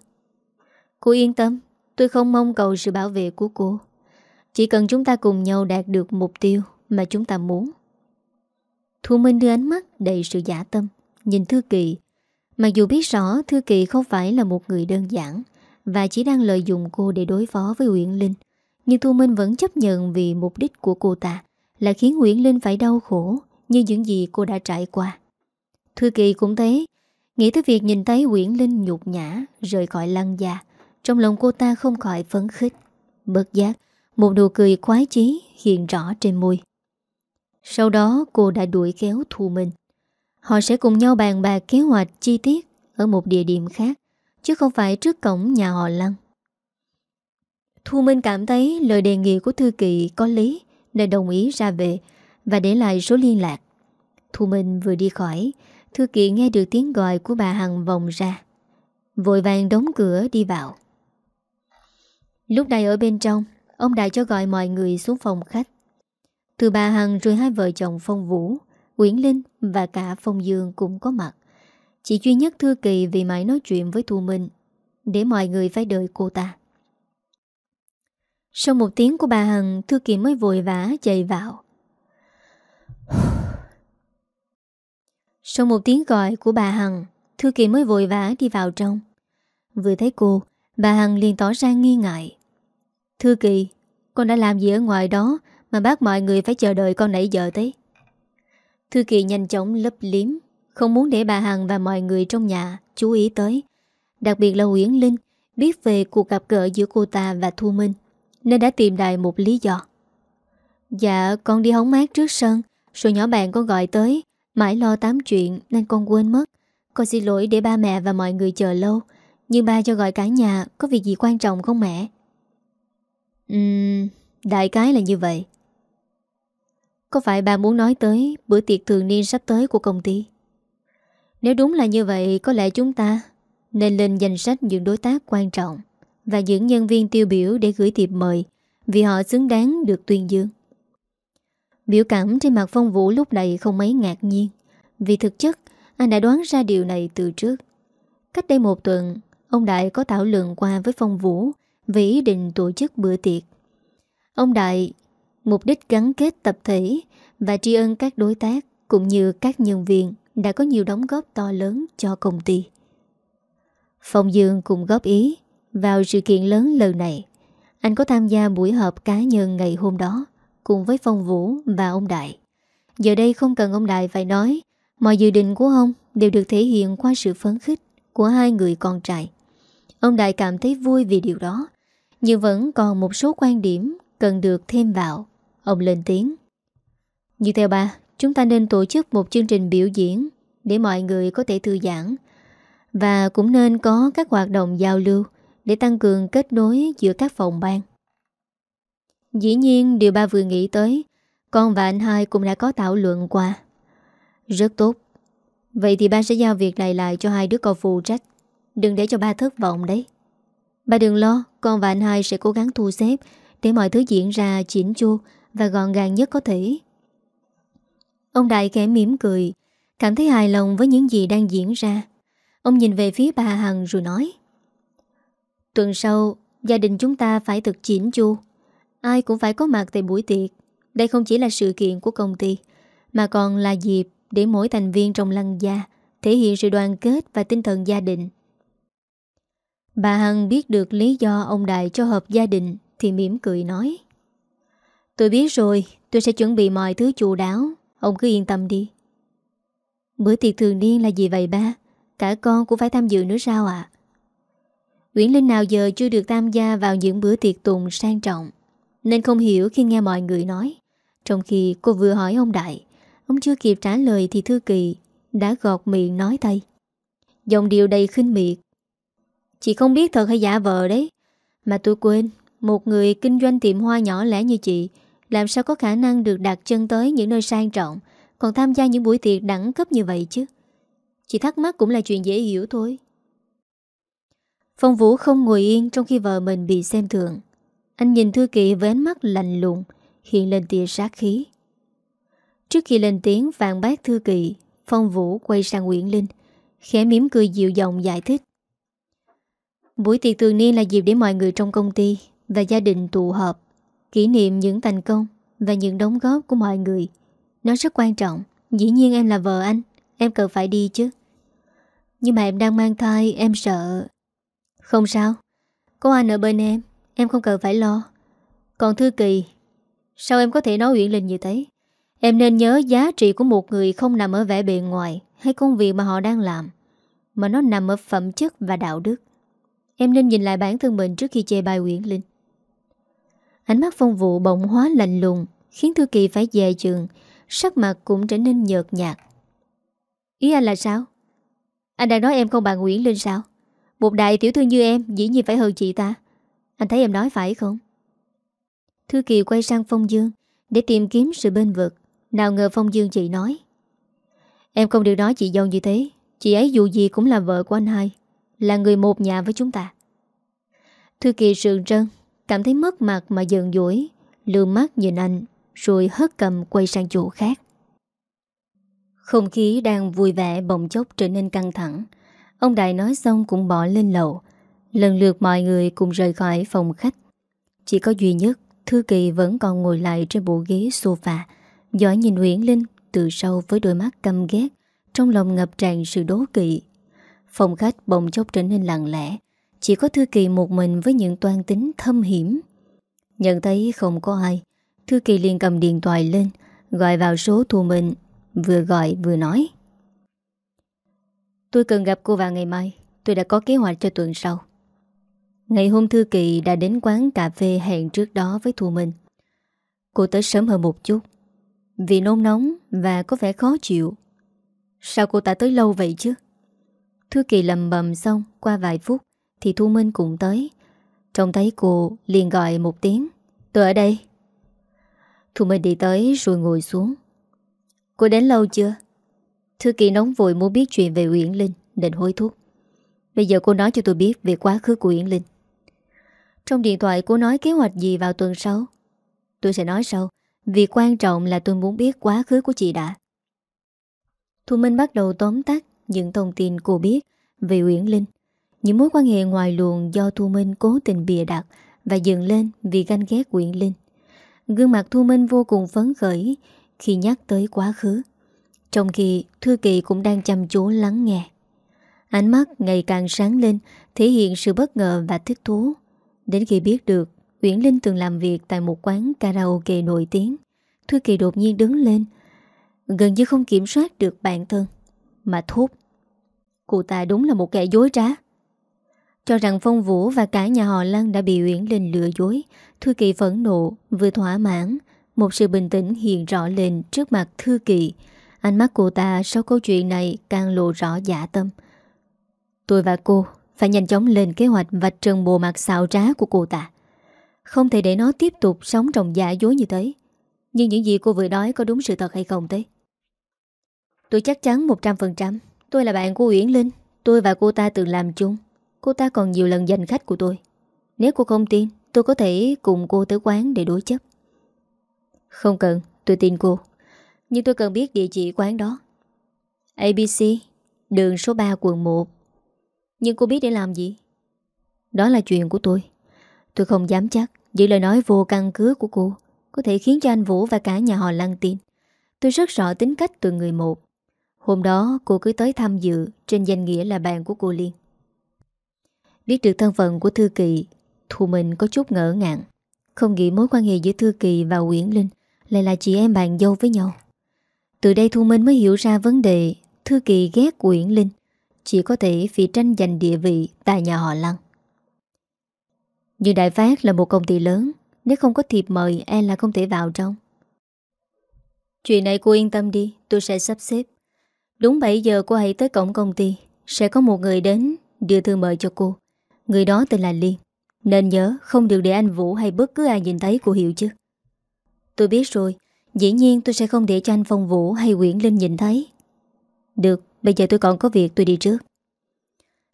[SPEAKER 1] Cô yên tâm, Tôi không mong cầu sự bảo vệ của cô. Chỉ cần chúng ta cùng nhau đạt được mục tiêu Mà chúng ta muốn. Thu Minh đưa ánh mắt đầy sự giả tâm, Nhìn Thư Kỳ Mặc dù biết rõ Thư Kỳ không phải là một người đơn giản và chỉ đang lợi dụng cô để đối phó với Uyển Linh. Nhưng Thu Minh vẫn chấp nhận vì mục đích của cô ta là khiến Uyển Linh phải đau khổ như những gì cô đã trải qua. Thư Kỳ cũng thế, nghĩ tới việc nhìn thấy Uyển Linh nhục nhã rời khỏi lăng gia, trong lòng cô ta không khỏi phấn khích. Bất giác, một nụ cười khoái chí hiện rõ trên môi. Sau đó cô đã đuổi kéo Thu Minh. Họ sẽ cùng nhau bàn bạc kế hoạch chi tiết ở một địa điểm khác, Chứ không phải trước cổng nhà họ Lăng. Thu Minh cảm thấy lời đề nghị của Thư Kỳ có lý, Nên đồng ý ra về Và để lại số liên lạc. Thu Minh vừa đi khỏi, Thư Kỳ nghe được tiếng gọi của bà Hằng vòng ra. Vội vàng đóng cửa đi vào. Lúc này ở bên trong, Ông Đại cho gọi mọi người xuống phòng khách. Từ bà Hằng rồi hai vợ chồng Phong Vũ Nguyễn Linh và cả Phong Dương cũng có mặt. Chỉ duy nhất Thư Kỳ vì mãi nói chuyện với Thu Minh. Để mọi người phải đợi cô ta. Sau một tiếng của bà Hằng Thư Kỳ mới vội vã chạy vào. Sau một tiếng gọi của bà Hằng Thư Kỳ mới vội vã đi vào trong. Vừa thấy cô, Bà Hằng liền tỏ ra nghi ngại. Thư Kỳ, Con đã làm gì ở ngoài đó Mà bác mọi người phải chờ đợi con nãy giờ thế? Thư Kỳ nhanh chóng lấp liếm, không muốn để bà Hằng và mọi người trong nhà chú ý tới. Đặc biệt là Uyển Linh, Biết về cuộc gặp gỡ giữa cô ta và Thu Minh, Nên đã tìm đại một lý do. Dạ con đi hóng mát trước sân Rồi nhỏ bạn con gọi tới, Mãi lo tám chuyện nên con quên mất. Con xin lỗi để ba mẹ và mọi người chờ lâu, Nhưng ba cho gọi cả nhà, Có việc gì quan trọng không mẹ? Ừm, Đại cái là như vậy. Có phải bà muốn nói tới Bữa tiệc thường niên sắp tới của công ty? Nếu đúng là như vậy, Có lẽ chúng ta Nên lên danh sách những đối tác quan trọng Và những nhân viên tiêu biểu để gửi thiệp mời Vì họ xứng đáng được tuyên dương. Biểu cảm trên mặt Phong Vũ lúc này không mấy ngạc nhiên, Vì thực chất Anh đã đoán ra điều này từ trước. Cách đây một tuần, Ông Đại có thảo luận qua với Phong Vũ Về ý định tổ chức bữa tiệc. Ông Đại Mục đích gắn kết tập thể Và tri ân các đối tác Cũng như các nhân viên đã có nhiều đóng góp to lớn cho công ty. Phong Dương cùng góp ý vào sự kiện lớn lần này. Anh có tham gia buổi họp cá nhân ngày hôm đó cùng với Phong Vũ và ông Đại. Giờ đây không cần ông Đại phải nói, mọi dự định của ông đều được thể hiện qua sự phấn khích của hai người con trai. Ông Đại cảm thấy vui vì điều đó, nhưng vẫn còn một số quan điểm cần được thêm vào. Ông lên tiếng. Như theo ba, Chúng ta nên tổ chức một chương trình biểu diễn để mọi người có thể thư giãn và cũng nên có các hoạt động giao lưu để tăng cường kết nối giữa các phòng ban. Dĩ nhiên điều ba vừa nghĩ tới con và anh hai cũng đã có thảo luận qua. Rất tốt. Vậy thì ba sẽ giao việc này lại cho hai đứa con phụ trách. Đừng để cho ba thất vọng đấy ba đừng lo Con và anh hai sẽ cố gắng thu xếp Để mọi thứ diễn ra chỉnh chu và gọn gàng nhất có thể. Ông Đại kẻ mỉm cười, Cảm thấy hài lòng với những gì đang diễn ra. Ông nhìn về phía bà Hằng rồi nói, Tuần sau, Gia đình chúng ta phải thực chỉnh chu. Ai cũng phải có mặt tại buổi tiệc. Đây không chỉ là sự kiện của công ty, Mà còn là dịp để mỗi thành viên trong lăng gia Thể hiện sự đoàn kết và tinh thần gia đình. Bà Hằng biết được lý do ông Đại cho hợp gia đình Thì mỉm cười nói Tôi biết rồi, Tôi sẽ chuẩn bị mọi thứ chu đáo. Ông cứ yên tâm đi. Bữa tiệc thường niên là gì vậy ba? Cả con cũng phải tham dự nữa sao ạ? Nguyễn Linh nào giờ chưa được tham gia vào những bữa tiệc tùng sang trọng, Nên không hiểu khi nghe mọi người nói. Trong khi cô vừa hỏi ông Đại, Ông chưa kịp trả lời thì Thư Kỳ Đã gọt miệng nói tay. Dòng điều đầy khinh miệt. Chị không biết thật hay giả vờ đấy, Mà tôi quên, Một người kinh doanh tiệm hoa nhỏ lẻ như chị làm sao có khả năng được đặt chân tới những nơi sang trọng? Còn tham gia những buổi tiệc đẳng cấp như vậy chứ? Chị thắc mắc cũng là chuyện dễ hiểu thôi. Phong Vũ không ngồi yên trong khi vợ mình bị xem thường. Anh nhìn Thư Kỳ với ánh mắt lạnh lùng, Hiện lên tia sát khí. Trước khi lên tiếng vàng bác Thư Kỳ, Phong Vũ quay sang Nguyễn Linh, Khẽ mỉm cười dịu giọng giải thích. Buổi tiệc thường niên là dịp để mọi người trong công ty Và gia đình tụ họp. Kỷ niệm những thành công Và những đóng góp của mọi người. Nó rất quan trọng. Dĩ nhiên em là vợ anh. Em cần phải đi chứ. Nhưng mà em đang mang thai Em sợ. Không sao. Có anh ở bên em Em không cần phải lo. Còn Thư Kỳ Sao em có thể nói Uyển Linh như thế? Em nên nhớ giá trị của một người không nằm ở vẻ bề ngoài hay công việc mà họ đang làm, mà nó nằm ở phẩm chất và đạo đức. Em nên nhìn lại bản thân mình trước khi chê bài Nguyễn Linh. Ánh mắt phong vụ bỗng hóa lạnh lùng, khiến Thư Kỳ phải dè chừng, sắc mặt cũng trở nên nhợt nhạt. Ý anh là sao? Anh đang nói em không bà Nguyễn Linh sao? Một đại tiểu thư như em dĩ nhiên phải hơn chị ta. Anh thấy em nói phải không? Thư Kỳ quay sang Phong Dương để tìm kiếm sự bên vực. Nào ngờ Phong Dương chị nói Em không được nói chị dâu như thế Chị ấy dù gì cũng là vợ của anh hai Là người một nhà với chúng ta Thư kỳ sườn trân Cảm thấy mất mặt mà giận dỗi Lương mắt nhìn anh Rồi hất cầm quay sang chỗ khác. Không khí đang vui vẻ bỗng chốc trở nên căng thẳng. Ông Đại nói xong cũng bỏ lên lầu. Lần lượt mọi người cùng rời khỏi phòng khách. Chỉ có duy nhất Thư Kỳ vẫn còn ngồi lại trên bộ ghế sofa. Giỏi nhìn Nguyễn Linh từ sâu với đôi mắt căm ghét, trong lòng ngập tràn sự đố kỵ. Phòng khách bỗng chốc trở nên lặng lẽ, chỉ có Thư Kỳ một mình với những toan tính thâm hiểm. Nhận thấy không có ai, Thư Kỳ liền cầm điện thoại lên, gọi vào số Thu mình vừa gọi vừa nói. Tôi cần gặp cô vào ngày mai, tôi đã có kế hoạch cho tuần sau. Ngày hôm Thư Kỳ đã đến quán cà phê hẹn trước đó với Thu Minh. Cô tới sớm hơn một chút vì nôn nóng và có vẻ khó chịu Sao cô ta tới lâu vậy chứ Thư kỳ lầm bầm xong Qua vài phút thì Thu Minh cũng tới. Trông thấy cô liền gọi một tiếng, Tôi ở đây. Thu Minh đi tới rồi ngồi xuống. Cô đến lâu chưa? Thư kỳ nóng vội muốn biết chuyện về Uyển Linh Định hối thúc. Bây giờ cô nói cho tôi biết về quá khứ của Uyển Linh. Trong điện thoại cô nói kế hoạch gì vào tuần sau? Tôi sẽ nói sau. Việc quan trọng là tôi muốn biết quá khứ của chị đã. Thu Minh bắt đầu tóm tắt những thông tin cô biết về Uyển Linh. Những mối quan hệ ngoài luồng do Thu Minh cố tình bịa đặt Và dựng lên vì ganh ghét Uyển Linh Gương mặt Thu Minh vô cùng phấn khởi khi nhắc tới quá khứ Trong khi Thư Kỳ cũng đang chăm chú lắng nghe Ánh mắt ngày càng sáng lên Thể hiện sự bất ngờ và thích thú Đến khi biết được Uyển Linh từng làm việc tại một quán karaoke nổi tiếng. Thư Kỳ đột nhiên đứng lên, gần như không kiểm soát được bản thân, mà thốt. Cô ta đúng là một kẻ dối trá. Cho rằng Phong Vũ và cả nhà họ Lăng đã bị Uyển Linh lừa dối, Thư Kỳ phẫn nộ, vừa thỏa mãn, một sự bình tĩnh hiện rõ lên trước mặt Thư Kỳ. Ánh mắt cô ta sau câu chuyện này càng lộ rõ giả tâm. Tôi và cô phải nhanh chóng lên kế hoạch vạch trần bộ mặt xạo trá của cô ta. Không thể để nó tiếp tục sống trong giả dối như thế Nhưng những gì cô vừa nói có đúng sự thật hay không thế Tôi chắc chắn 100% Tôi là bạn của Uyển Linh Tôi và cô ta từng làm chung Cô ta còn nhiều lần giành khách của tôi. Nếu cô không tin, Tôi có thể cùng cô tới quán để đối chấp Không cần, Tôi tin cô. Nhưng tôi cần biết địa chỉ quán đó. ABC Đường số 3 quận 1 Nhưng cô biết để làm gì? Đó là chuyện của tôi. Tôi không dám chắc, Giữ lời nói vô căn cứ của cô Có thể khiến cho anh Vũ và cả nhà họ lăng tin. Tôi rất rõ tính cách từ người một. Hôm đó, cô cứ tới tham dự Trên danh nghĩa là bạn của cô Liên Biết được thân phận của Thư Kỳ, Thu Minh có chút ngỡ ngàng. Không nghĩ mối quan hệ giữa Thư Kỳ và Nguyễn Linh Lại là chị em bạn dâu với nhau. Từ đây Thu Minh mới hiểu ra vấn đề Thư Kỳ ghét Nguyễn Linh, Chỉ có thể vì tranh giành địa vị Tại nhà họ Lăng. Nhưng Đại Phát là một công ty lớn, Nếu không có thiệp mời E là không thể vào trong. Chuyện này cô yên tâm đi, Tôi sẽ sắp xếp. Đúng 7 giờ cô hãy tới cổng công ty, Sẽ có một người đến đưa thư mời cho cô. Người đó tên là Liên Nên nhớ không được để anh Vũ hay bất cứ ai nhìn thấy cô hiểu chứ. Tôi biết rồi. Dĩ nhiên tôi sẽ không để cho anh Phong Vũ hay Nguyễn Linh nhìn thấy. Được, bây giờ tôi còn có việc tôi đi trước.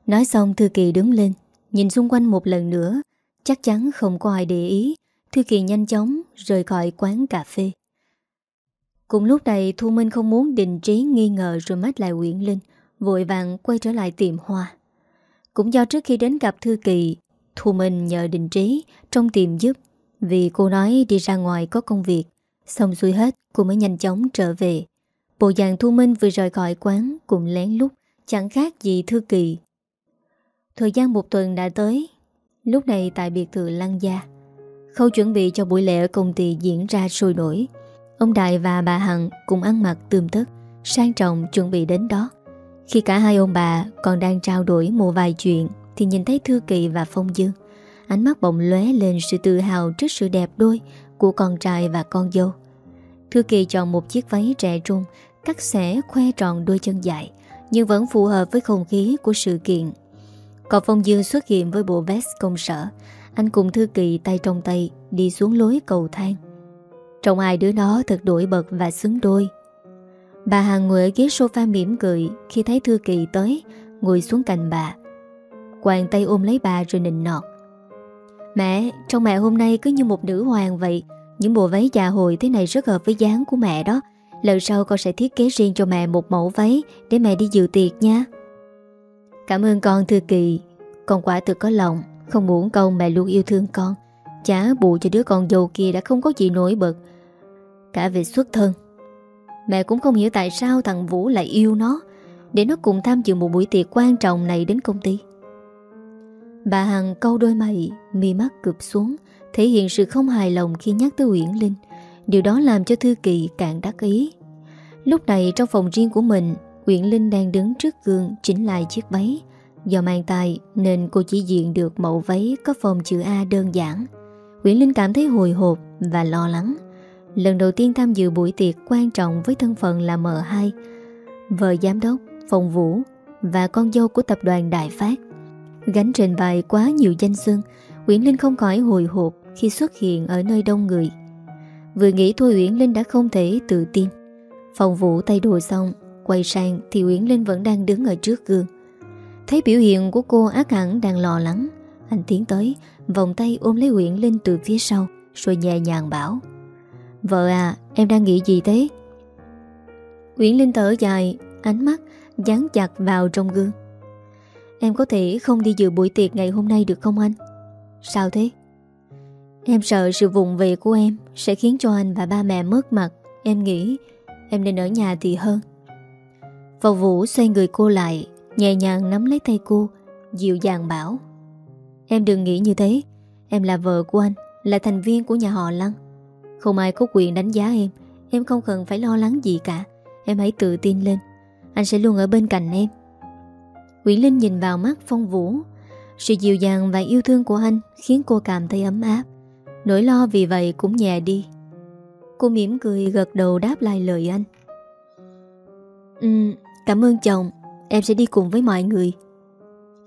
[SPEAKER 1] Nói xong Thư Kỳ đứng lên. Nhìn xung quanh một lần nữa Chắc chắn không có ai để ý. Thư Kỳ nhanh chóng rời khỏi quán cà phê. Cùng lúc này Thu Minh không muốn đình trí nghi ngờ rồi mắt lại Nguyễn Linh Vội vàng quay trở lại tiệm hoa. Cũng do trước khi đến gặp Thư Kỳ Thu Minh nhờ đình trí trong tiệm giúp. Vì cô nói đi ra ngoài có công việc, Xong xuôi hết, cô mới nhanh chóng trở về. Bộ dạng Thu Minh vừa rời khỏi quán Cũng lén lút, Chẳng khác gì Thư Kỳ Thời gian một tuần đã tới, Lúc này tại biệt thự Lăng Gia. Khâu chuẩn bị cho buổi lễ ở công ty diễn ra sôi nổi. Ông Đại và bà Hằng cùng ăn mặc tươm tất, Sang trọng chuẩn bị đến đó. Khi cả hai ông bà còn đang trao đổi một vài chuyện Thì nhìn thấy Thư Kỳ và Phong Dương. Ánh mắt bỗng lóe lên sự tự hào trước sự đẹp đôi Của con trai và con dâu. Thư Kỳ chọn một chiếc váy trẻ trung, Cắt xẻ khoe tròn đôi chân dài, Nhưng vẫn phù hợp với không khí của sự kiện. Còn Phong Dương xuất hiện với bộ vest công sở. Anh cùng Thư Kỳ tay trong tay Đi xuống lối cầu thang. Trong hai đứa nó thật đổi bật và xứng đôi. Bà Hằng ngồi ở ghế sofa mỉm cười Khi thấy Thư Kỳ tới Ngồi xuống cạnh bà. Quàng tay ôm lấy bà rồi nịnh nọt. Mẹ, trong mẹ hôm nay cứ như một nữ hoàng vậy. Những bộ váy già hồi thế này rất hợp với dáng của mẹ đó. Lần sau con sẽ thiết kế riêng cho mẹ một mẫu váy Để mẹ đi dự tiệc nha. Cảm ơn con Thư Kỳ. Con quả thực có lòng Không muốn con mẹ luôn yêu thương con. Chả bù cho đứa con dâu kia đã không có gì nổi bật. Cả về xuất thân. Mẹ cũng không hiểu tại sao thằng Vũ lại yêu nó. Để nó cùng tham dự một buổi tiệc quan trọng này đến công ty. Bà Hằng câu đôi mày, Mi mắt cụp xuống, Thể hiện sự không hài lòng khi nhắc tới Uyển Linh. Điều đó làm cho Thư Kỳ càng đắc ý. Lúc này trong phòng riêng của mình, Uyển Linh đang đứng trước gương chỉnh lại chiếc váy. Do mang tay nên cô chỉ diện được mẫu váy có phòng chữ A đơn giản. Uyển Linh cảm thấy hồi hộp và lo lắng. Lần đầu tiên tham dự buổi tiệc quan trọng với thân phận là M2 Vợ giám đốc, phòng vũ và con dâu của tập đoàn Đại Phát. Gánh trên vai quá nhiều danh xưng Nguyễn Linh không khỏi hồi hộp khi xuất hiện ở nơi đông người. Vừa nghĩ thôi Nguyễn Linh đã không thể tự tin. Phòng vũ tay đồ xong Quay sang thì Nguyễn Linh vẫn đang đứng ở trước gương. Thấy biểu hiện của cô ác hẳn đang lo lắng Anh tiến tới Vòng tay ôm lấy Nguyễn Linh từ phía sau Rồi nhẹ nhàng bảo. Vợ à em đang nghĩ gì thế? Nguyễn Linh thở dài, Ánh mắt dán chặt vào trong gương. Em có thể không đi dự buổi tiệc ngày hôm nay được không anh? Sao thế? Em sợ sự vụng về của em Sẽ khiến cho anh và ba mẹ mất mặt. Em nghĩ em nên ở nhà thì hơn. Vào Vũ xoay người cô lại, Nhẹ nhàng nắm lấy tay cô, Dịu dàng bảo. Em đừng nghĩ như thế, Em là vợ của anh, Là thành viên của nhà họ Lăng. Không ai có quyền đánh giá em. Em không cần phải lo lắng gì cả. Em hãy tự tin lên. Anh sẽ luôn ở bên cạnh em. Nguyễn Linh nhìn vào mắt Phong Vũ. Sự dịu dàng và yêu thương của anh Khiến cô cảm thấy ấm áp. Nỗi lo vì vậy cũng nhẹ đi. Cô mỉm cười gật đầu đáp lại lời anh. Ừ, cảm ơn chồng. Em sẽ đi cùng với mọi người.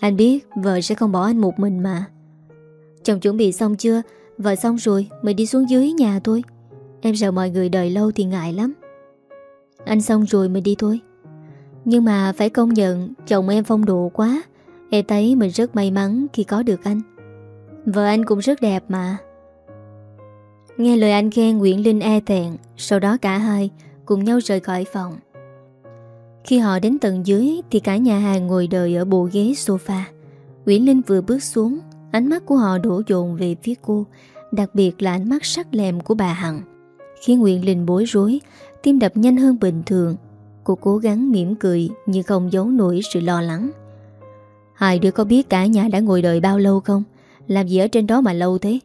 [SPEAKER 1] Anh biết vợ sẽ không bỏ anh một mình mà. Chồng chuẩn bị xong chưa? Vợ xong rồi mình đi xuống dưới nhà thôi Em sợ mọi người đợi lâu thì ngại lắm. Anh xong rồi mình đi thôi. Nhưng mà phải công nhận, Chồng em phong độ quá. Em thấy mình rất may mắn khi có được anh. Vợ anh cũng rất đẹp mà. Nghe lời anh khen Nguyễn Linh e thẹn, Sau đó cả hai cùng nhau rời khỏi phòng. Khi họ đến tầng dưới Thì cả nhà hàng ngồi đợi ở bộ ghế sofa. Nguyễn Linh vừa bước xuống, Ánh mắt của họ đổ dồn về phía cô Đặc biệt là ánh mắt sắc lẹm của bà Hằng, Khiến Nguyễn Linh bối rối, Tim đập nhanh hơn bình thường. Cô cố gắng mỉm cười Nhưng không giấu nổi sự lo lắng. Hai đứa có biết cả nhà đã ngồi đợi bao lâu không? Làm gì ở trên đó mà lâu thế?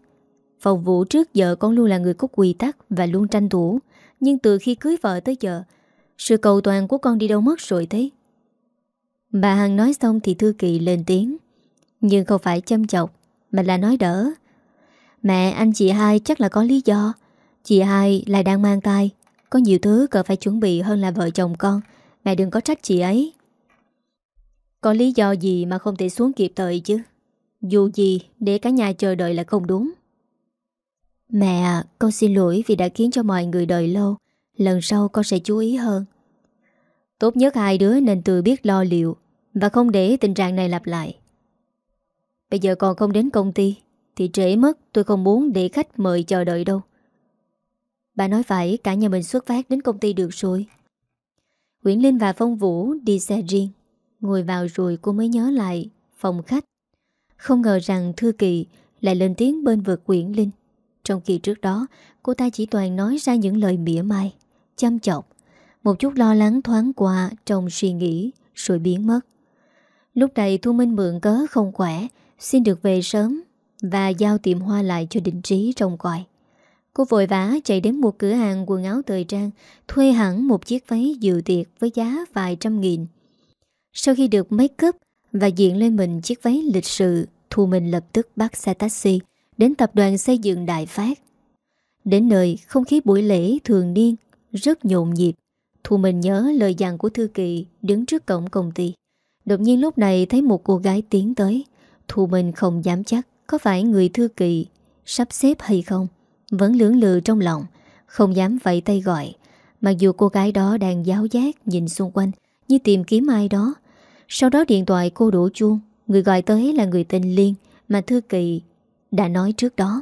[SPEAKER 1] Phòng vụ trước giờ con luôn là người có quy tắc Và luôn tranh thủ, Nhưng từ khi cưới vợ tới giờ, Sự cầu toàn của con đi đâu mất rồi thế? Bà Hằng nói xong thì Thư Kỳ lên tiếng, Nhưng không phải châm chọc, Mà là nói đỡ. Mẹ, anh chị hai chắc là có lý do. Chị hai lại đang mang tay Có nhiều thứ cần phải chuẩn bị hơn là vợ chồng con. Mẹ đừng có trách chị ấy. Có lý do gì mà không thể xuống kịp thời chứ? Dù gì, để cả nhà chờ đợi là không đúng. Mẹ à, con xin lỗi vì đã khiến cho mọi người đợi lâu. Lần sau con sẽ chú ý hơn. Tốt nhất hai đứa nên tự biết lo liệu Và không để tình trạng này lặp lại. Bây giờ còn không đến công ty. Thì trễ mất, tôi không muốn để khách mời chờ đợi đâu. Bà nói phải, cả nhà mình xuất phát đến công ty được rồi. Nguyễn Linh và Phong Vũ đi xe riêng. Ngồi vào rồi cô mới nhớ lại Phòng khách. Không ngờ rằng Thư Kỳ lại lên tiếng bên vực Nguyễn Linh. Trong khi trước đó, Cô ta chỉ toàn nói ra những lời mỉa mai, Chăm chọc, Một chút lo lắng thoáng qua trong suy nghĩ Rồi biến mất. Lúc này Thu Minh mượn cớ không khỏe, Xin được về sớm. Và giao tiệm hoa lại cho định trí trông coi. Cô vội vã chạy đến một cửa hàng quần áo thời trang, Thuê hẳn một chiếc váy dự tiệc với giá vài trăm nghìn. Sau khi được make up và diện lên mình chiếc váy lịch sự, Thu Minh lập tức bắt xe taxi Đến tập đoàn xây dựng Đại Phát. Đến nơi, không khí buổi lễ thường niên, Rất nhộn nhịp. Thu Minh nhớ lời dặn của Thư Kỳ Đứng trước cổng công ty. Đột nhiên lúc này thấy một cô gái tiến tới. Thu Minh không dám chắc. Có phải người Thư Kỳ Sắp xếp hay không? Vẫn lưỡng lự trong lòng, Không dám vẫy tay gọi. Mặc dù cô gái đó đang giáo giác nhìn xung quanh Như tìm kiếm ai đó. Sau đó điện thoại cô đổ chuông. Người gọi tới là người tên Liên Mà Thư Kỳ đã nói trước đó.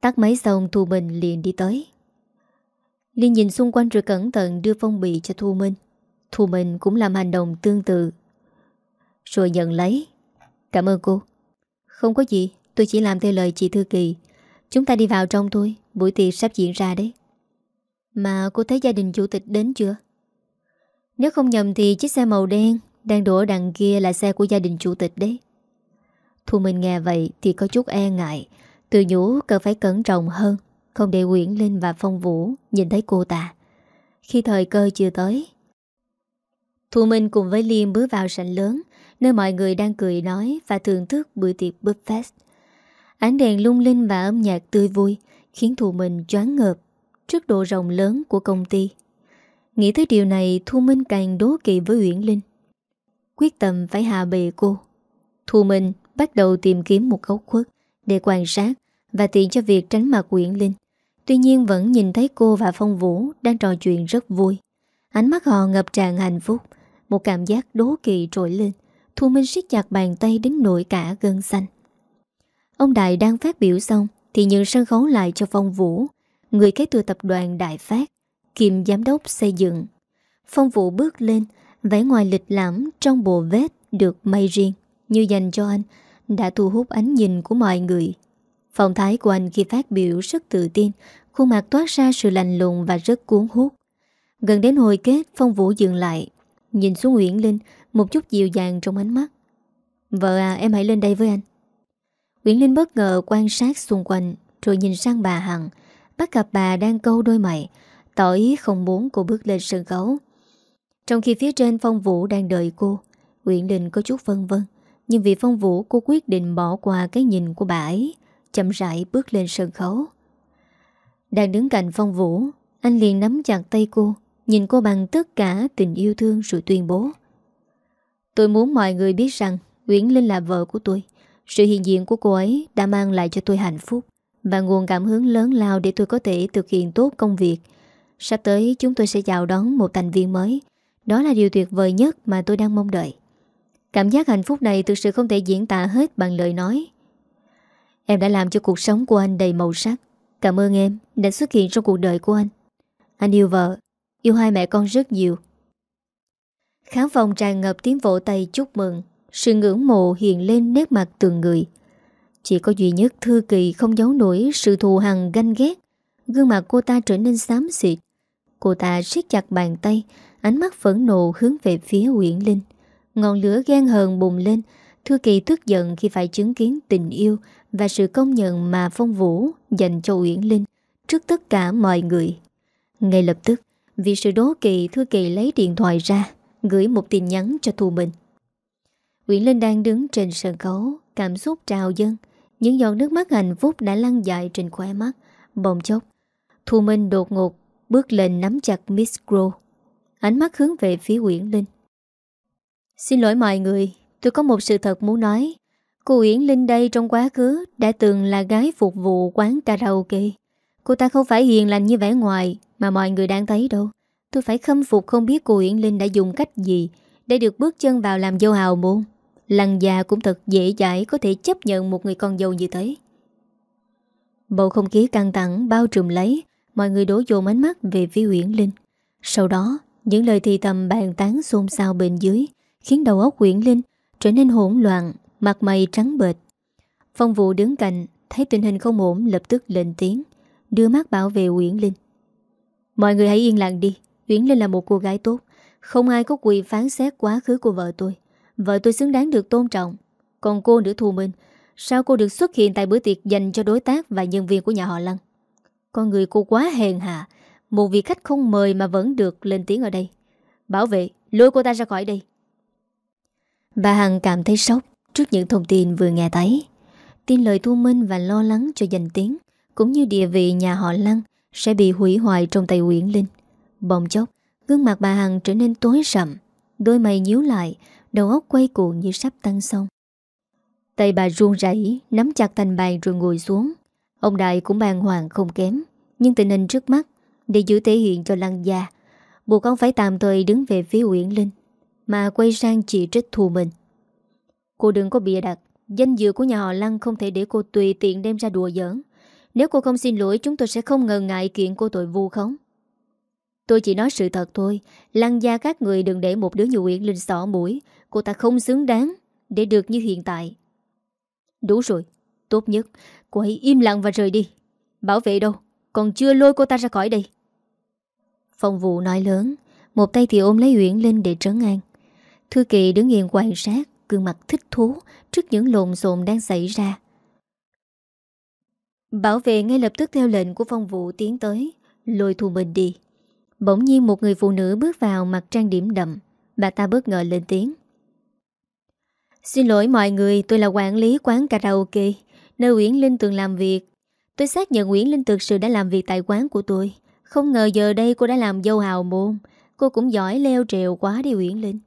[SPEAKER 1] Tắt máy xong Thu Minh liền đi tới. Liên nhìn xung quanh rồi cẩn thận đưa phong bì cho Thu Minh. Thu Minh cũng làm hành động tương tự. Rồi nhận lấy. Cảm ơn cô. Không có gì, Tôi chỉ làm theo lời chị Thư Kỳ. Chúng ta đi vào trong thôi, Buổi tiệc sắp diễn ra đấy. Mà cô thấy gia đình chủ tịch đến chưa? Nếu không nhầm thì chiếc xe màu đen Đang đổ đằng kia là xe của gia đình chủ tịch đấy. Thu Minh nghe vậy Thì có chút e ngại. Từ nhủ cần phải cẩn trọng hơn, Không để Nguyễn Linh và Phong Vũ Nhìn thấy cô ta. Khi thời cơ chưa tới, Thu Minh cùng với Liêm bước vào sảnh lớn. Nơi mọi người đang cười nói Và thưởng thức bữa tiệc buffet Ánh đèn lung linh và âm nhạc tươi vui Khiến Thu Minh choáng ngợp Trước độ rộng lớn của công ty. Nghĩ tới điều này, Thu Minh càng đố kỵ với Uyển Linh. Quyết tâm phải hạ bệ cô. Thu Minh bắt đầu tìm kiếm một góc khuất Để quan sát Và tiện cho việc tránh mặt Uyển Linh. Tuy nhiên vẫn nhìn thấy cô và Phong Vũ Đang trò chuyện rất vui. Ánh mắt họ ngập tràn hạnh phúc, Một cảm giác đố kỵ trội lên. Thu Minh siết chặt bàn tay đến nỗi cả gân xanh. Ông Đại đang phát biểu xong, Thì nhường sân khấu lại cho Phong Vũ. Người kế thừa tập đoàn Đại Phát, Kiêm giám đốc xây dựng. Phong Vũ bước lên, Vẻ ngoài lịch lãm trong bộ vest Được may riêng. Như dành cho anh, Đã thu hút ánh nhìn của mọi người. Phong thái của anh khi phát biểu rất tự tin, Khuôn mặt toát ra sự lành lùng Và rất cuốn hút. Gần đến hồi kết, Phong Vũ dừng lại, Nhìn xuống Nguyễn Linh một chút dịu dàng trong ánh mắt. Vợ à em hãy lên đây với anh. Nguyễn Linh bất ngờ quan sát xung quanh Rồi nhìn sang bà Hằng, Bắt gặp bà đang câu đôi mày, Tỏ ý không muốn cô bước lên sân khấu. Trong khi phía trên Phong Vũ đang đợi cô Nguyễn Linh có chút vân vân, Nhưng vì Phong Vũ cô quyết định bỏ qua cái nhìn của bà ấy, Chậm rãi bước lên sân khấu. Đang đứng cạnh Phong Vũ, Anh liền nắm chặt tay cô, Nhìn cô bằng tất cả tình yêu thương rồi tuyên bố. Tôi muốn mọi người biết rằng Nguyễn Linh là vợ của tôi. Sự hiện diện của cô ấy đã mang lại cho tôi hạnh phúc và nguồn cảm hứng lớn lao để tôi có thể thực hiện tốt công việc. Sắp tới, chúng tôi sẽ chào đón một thành viên mới. Đó là điều tuyệt vời nhất mà tôi đang mong đợi. Cảm giác hạnh phúc này thực sự không thể diễn tả hết bằng lời nói. Em đã làm cho cuộc sống của anh đầy màu sắc. Cảm ơn em đã xuất hiện trong cuộc đời của anh. Anh yêu vợ, Yêu hai mẹ con rất nhiều. Khán phòng tràn ngập tiếng vỗ tay chúc mừng. Sự ngưỡng mộ hiện lên nét mặt từng người. Chỉ có duy nhất Thư Kỳ không giấu nổi sự thù hằn ganh ghét. Gương mặt cô ta trở nên xám xịt. Cô ta siết chặt bàn tay, Ánh mắt phẫn nộ hướng về phía Uyển Linh. Ngọn lửa ghen hờn bùng lên. Thư Kỳ tức giận khi phải chứng kiến tình yêu Và sự công nhận mà Phong Vũ Dành cho Uyển Linh Trước tất cả mọi người. Ngay lập tức, Vì sự đố kỵ, Thư Kỳ lấy điện thoại ra. Gửi một tin nhắn cho Thu Minh. Nguyễn Linh đang đứng trên sân khấu, Cảm xúc trào dâng. Những giọt nước mắt hạnh phúc đã lăn dài trên khóe mắt. Bồng chốc, Thu Minh đột ngột bước lên nắm chặt Miss Crow. Ánh mắt hướng về phía Nguyễn Linh. Xin lỗi mọi người, Tôi có một sự thật muốn nói. Cô Uyển Linh đây trong quá khứ Đã từng là gái phục vụ quán karaoke. Cô ta không phải hiền lành như vẻ ngoài Mà mọi người đang thấy đâu. Tôi phải khâm phục không biết cô Uyển Linh đã dùng cách gì Để được bước chân vào làm dâu hào môn. Lăng già cũng thật dễ dãi Có thể chấp nhận một người con dâu như thế. Bầu không khí căng thẳng bao trùm lấy, Mọi người đổ dồn ánh mắt về phía Uyển Linh. Sau đó, Những lời thì tầm bàn tán xôn xao bên dưới Khiến đầu óc Uyển Linh Trở nên hỗn loạn, Mặt mày trắng bệt Phong vụ đứng cạnh, Thấy tình hình không ổn lập tức lên tiếng, Đưa mắt bảo vệ Uyển Linh. Mọi người hãy yên lặng đi Uyển Linh là một cô gái tốt. Không ai có quyền phán xét quá khứ của vợ tôi. Vợ tôi xứng đáng được tôn trọng. Còn cô nữa thù mình. Sao cô được xuất hiện tại bữa tiệc dành cho đối tác Và nhân viên của nhà họ Lăng? Con người cô quá hèn hạ. Một vị khách không mời mà vẫn được lên tiếng ở đây. Bảo vệ, lôi cô ta ra khỏi đây. Bà Hằng cảm thấy sốc Trước những thông tin vừa nghe thấy. Tin lời thu minh và lo lắng cho danh tiếng Cũng như địa vị nhà họ Lăng Sẽ bị hủy hoại trong tay Uyển Linh. Bỗng chốc, Gương mặt bà Hằng trở nên tối sầm, Đôi mày nhíu lại, Đầu óc quay cuồng như sắp tăng xong. Tay bà run rẩy, Nắm chặt thành bàn rồi ngồi xuống. Ông Đại cũng bàn hoàng không kém, Nhưng tình hình trước mắt Để giữ thể hiện cho lăng gia, Buộc ông phải tạm thời đứng về phía Uyển Linh, Mà quay sang chỉ trích thù mình. Cô đừng có bịa đặt, Danh dự của nhà họ Lăng không thể để cô tùy tiện đem ra đùa giỡn. Nếu cô không xin lỗi, Chúng tôi sẽ không ngờ ngại kiện cô tội vu khống. Tôi chỉ nói sự thật thôi. Lăng gia các người đừng để một đứa như Uyển Linh sỏ mũi. Cô ta không xứng đáng Để được như hiện tại. Đủ rồi, Tốt nhất. Cô hãy im lặng và rời đi. Bảo vệ đâu? Còn chưa lôi cô ta ra khỏi đây. Phòng vụ nói lớn. Một tay thì ôm lấy Uyển Linh để trấn an. Thư kỳ đứng yên quan sát, Gương mặt thích thú Trước những lộn xộn đang xảy ra. Bảo vệ ngay lập tức theo lệnh của phong vụ tiến tới, Lôi thu mình đi. Bỗng nhiên một người phụ nữ bước vào mặt trang điểm đậm. Bà ta bất ngờ lên tiếng. Xin lỗi mọi người, Tôi là quản lý quán karaoke. Nơi Uyển Linh từng làm việc. Tôi xác nhận Uyển Linh thực sự đã làm việc tại quán của tôi. Không ngờ giờ đây cô đã làm dâu hào môn. Cô cũng giỏi leo trèo quá đi, Uyển Linh.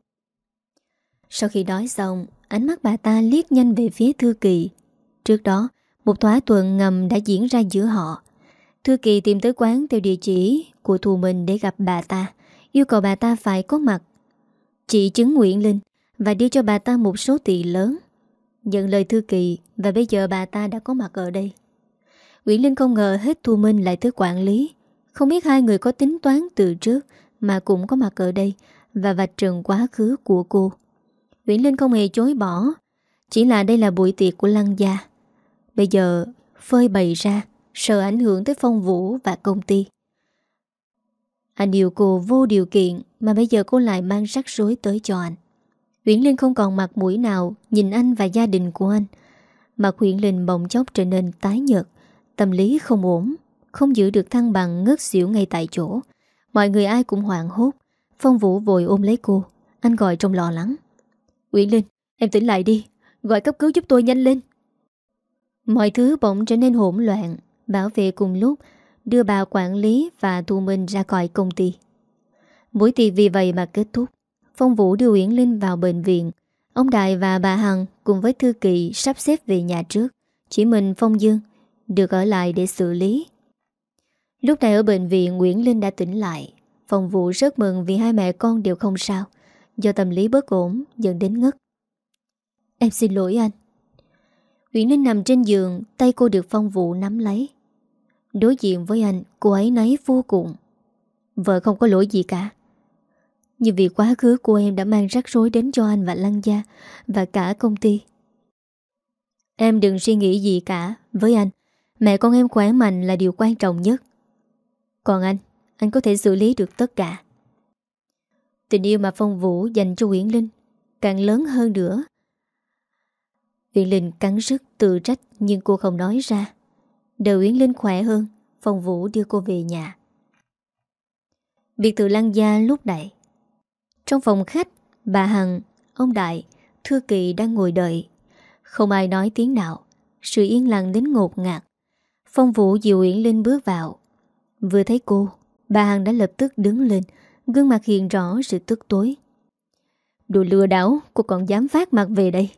[SPEAKER 1] Sau khi nói xong, Ánh mắt bà ta liếc nhanh về phía Thư Kỳ Trước đó, Một thỏa thuận ngầm đã diễn ra giữa họ. Thư Kỳ tìm tới quán theo địa chỉ của thù mình để gặp bà ta, yêu cầu bà ta phải có mặt. Chị chứng Nguyễn Linh và đưa cho bà ta một số tiền lớn. Nhận lời Thư Kỳ và bây giờ bà ta đã có mặt ở đây. Nguyễn Linh không ngờ hết Thu Minh lại tới quản lý. Không biết hai người có tính toán từ trước mà cũng có mặt ở đây và vạch trần quá khứ của cô. Nguyễn Linh không hề chối bỏ, chỉ là đây là buổi tiệc của Lăng Gia. Bây giờ phơi bày ra sợ ảnh hưởng tới phong vũ và công ty. Anh yêu cô vô điều kiện mà bây giờ cô lại mang rắc rối tới cho anh. Huyển Linh không còn mặt mũi nào nhìn anh và gia đình của anh. Mặt Huyển Linh bỗng chốc trở nên tái nhợt, tâm lý không ổn, không giữ được thăng bằng ngất xỉu ngay tại chỗ. Mọi người ai cũng hoảng hốt, Phong Vũ vội ôm lấy cô, anh gọi trong lo lắng. Nguyễn Linh, em tỉnh lại đi, gọi cấp cứu giúp tôi nhanh lên. Mọi thứ bỗng trở nên hỗn loạn, bảo vệ cùng lúc, đưa bà quản lý và Thu Minh ra khỏi công ty. Buổi tiệc vì vậy mà kết thúc. Phong Vũ đưa Uyển Linh vào bệnh viện. Ông Đại và bà Hằng cùng với Thư Kỳ sắp xếp về nhà trước. Chỉ mình Phong Dương được ở lại để xử lý. Lúc này ở bệnh viện Nguyễn Linh đã tỉnh lại. phong vũ rất mừng vì hai mẹ con đều không sao Do tâm lý bất ổn, dẫn đến ngất Em xin lỗi anh Uyển Linh nằm trên giường, Tay cô được phong Vũ nắm lấy. Đối diện với anh, Cô ấy nấy vô cùng. Vợ không có lỗi gì cả. Nhưng vì quá khứ của em đã mang rắc rối đến cho anh và Lăng Gia Và cả công ty. Em đừng suy nghĩ gì cả. Với anh, Mẹ con em khỏe mạnh là điều quan trọng nhất. Còn anh Anh có thể xử lý được tất cả. Tình yêu mà Phong Vũ dành cho Nguyễn Linh Càng lớn hơn nữa. Uyển Linh cắn rứt, tự trách Nhưng cô không nói ra. Đợi Uyển Linh khỏe hơn Phong Vũ đưa cô về nhà. Biệt thự Lăng Gia lúc nãy Trong phòng khách Bà Hằng, ông Đại Thư Kỳ đang ngồi đợi. Không ai nói tiếng nào Sự yên lặng đến ngột ngạt. Phong Vũ dịu Uyển Linh bước vào. Vừa thấy cô Bà Hằng đã lập tức đứng lên Gương mặt hiện rõ sự tức tối. Đồ lừa đảo Cô còn dám phát mặt về đây.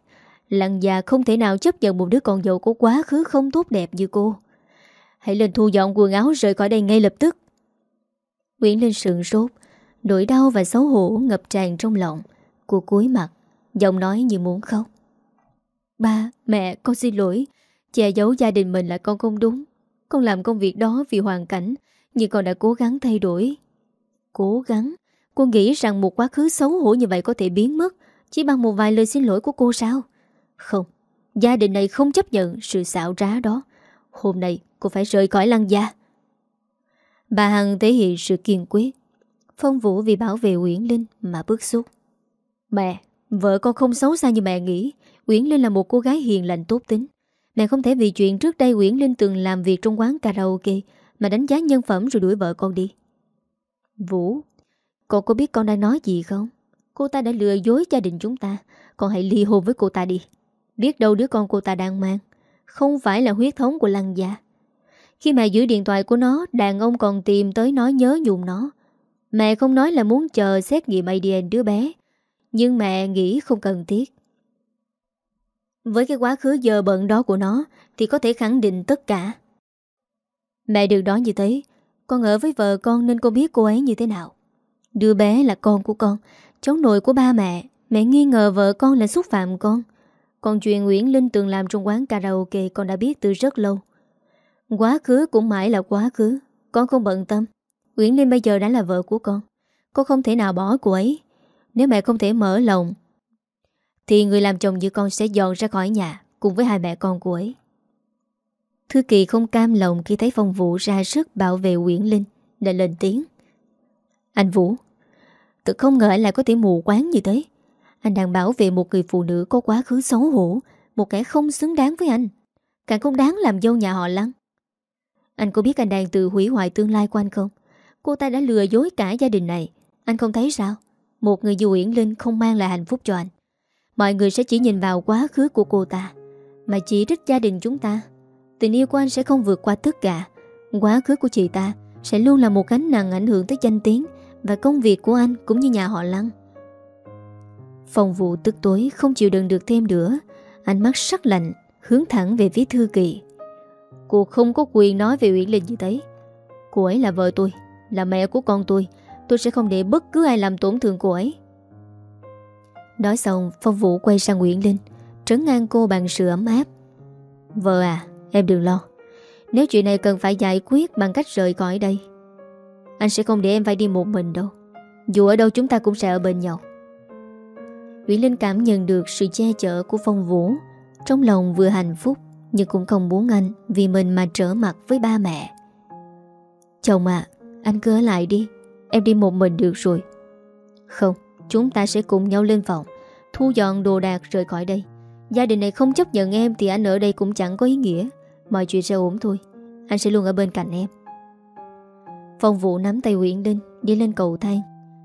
[SPEAKER 1] Lăng già không thể nào chấp nhận một đứa con dâu có quá khứ không tốt đẹp như cô. Hãy lên thu dọn quần áo rời khỏi đây ngay lập tức. Nguyễn Linh sượng sốt Nỗi đau và xấu hổ ngập tràn trong lòng Cô cúi mặt Giọng nói như muốn khóc. Ba, mẹ, con xin lỗi. Che giấu gia đình mình là con không đúng. Con làm công việc đó vì hoàn cảnh Nhưng con đã cố gắng thay đổi. Cố gắng? Cô nghĩ rằng một quá khứ xấu hổ như vậy có thể biến mất. Chỉ bằng một vài lời xin lỗi của cô sao? Không, Gia đình này không chấp nhận sự xạo trá đó. Hôm nay cô phải rời khỏi lăng gia. Bà Hằng thể hiện sự kiên quyết, Phong Vũ vì bảo vệ Uyển Linh mà bức xúc Mẹ, Vợ con không xấu xa như mẹ nghĩ. Uyển Linh là một cô gái hiền lành tốt tính. Mẹ không thể vì chuyện trước đây Uyển Linh từng làm việc trong quán karaoke Mà đánh giá nhân phẩm rồi đuổi vợ con đi. Vũ, Con có biết con đang nói gì không? Cô ta đã lừa dối gia đình chúng ta. Con hãy ly hôn với cô ta đi. Biết đâu đứa con cô ta đang mang. Không phải là huyết thống của lăng gia. Khi mẹ giữ điện thoại của nó, Đàn ông còn tìm tới nói nhớ dùng nó. Mẹ không nói là muốn chờ xét nghiệm ADN đứa bé, Nhưng mẹ nghĩ không cần thiết. Với cái quá khứ giờ bận đó của nó, Thì có thể khẳng định tất cả. Mẹ được đó như thế, Con ở với vợ con nên con biết cô ấy như thế nào. Đứa bé là con của con, Cháu nội của ba mẹ. Mẹ nghi ngờ vợ con là xúc phạm con. Còn chuyện Nguyễn Linh từng làm trong quán karaoke, Con đã biết từ rất lâu. Quá khứ cũng mãi là quá khứ, Con không bận tâm. Nguyễn Linh bây giờ đã là vợ của con Con không thể nào bỏ cô ấy. Nếu mẹ không thể mở lòng, Thì người làm chồng như con sẽ dọn ra khỏi nhà Cùng với hai mẹ con của ấy. Thư Kỳ không cam lòng khi thấy phong vũ ra sức bảo vệ Nguyễn Linh, Đã lên tiếng. Anh Vũ, Tự không ngờ anh lại có thể mù quán như thế. Anh đang bảo vệ một người phụ nữ có quá khứ xấu hổ, Một kẻ không xứng đáng với anh. Càng không đáng làm dâu nhà họ lăng. Anh có biết anh đang tự hủy hoại tương lai của anh không? Cô ta đã lừa dối cả gia đình này. Anh không thấy sao? Một người dù Uyển Linh không mang lại hạnh phúc cho anh. Mọi người sẽ chỉ nhìn vào quá khứ của cô ta, Mà chỉ trích gia đình chúng ta. Tình yêu của anh sẽ không vượt qua tất cả. Quá khứ của chị ta Sẽ luôn là một gánh nặng ảnh hưởng tới danh tiếng Và công việc của anh cũng như nhà họ Lăng. Phòng vụ tức tối Không chịu đựng được thêm nữa. Ánh mắt sắc lạnh, Hướng thẳng về phía Thư Kỳ Cô không có quyền nói về Uyển Linh như thế Cô ấy là vợ tôi, Là mẹ của con tôi. Tôi sẽ không để bất cứ ai làm tổn thương cô ấy. Nói xong Phong Vũ quay sang Nguyễn Linh, Trấn ngang cô bằng sự ấm áp. Vợ à Em đừng lo. Nếu chuyện này cần phải giải quyết bằng cách rời khỏi đây, Anh sẽ không để em phải đi một mình đâu. Dù ở đâu chúng ta cũng sẽ ở bên nhau. Nguyễn Linh cảm nhận được sự che chở của Phong Vũ. Trong lòng vừa hạnh phúc, Nhưng cũng không muốn anh Vì mình mà trở mặt với ba mẹ. Chồng à Anh cứ ở lại đi, Em đi một mình được rồi. Không, Chúng ta sẽ cùng nhau lên phòng, Thu dọn đồ đạc rời khỏi đây. Gia đình này không chấp nhận em Thì anh ở đây cũng chẳng có ý nghĩa. Mọi chuyện sẽ ổn thôi, Anh sẽ luôn ở bên cạnh em. Phong Vũ nắm tay Nguyễn Linh Đi lên cầu thang.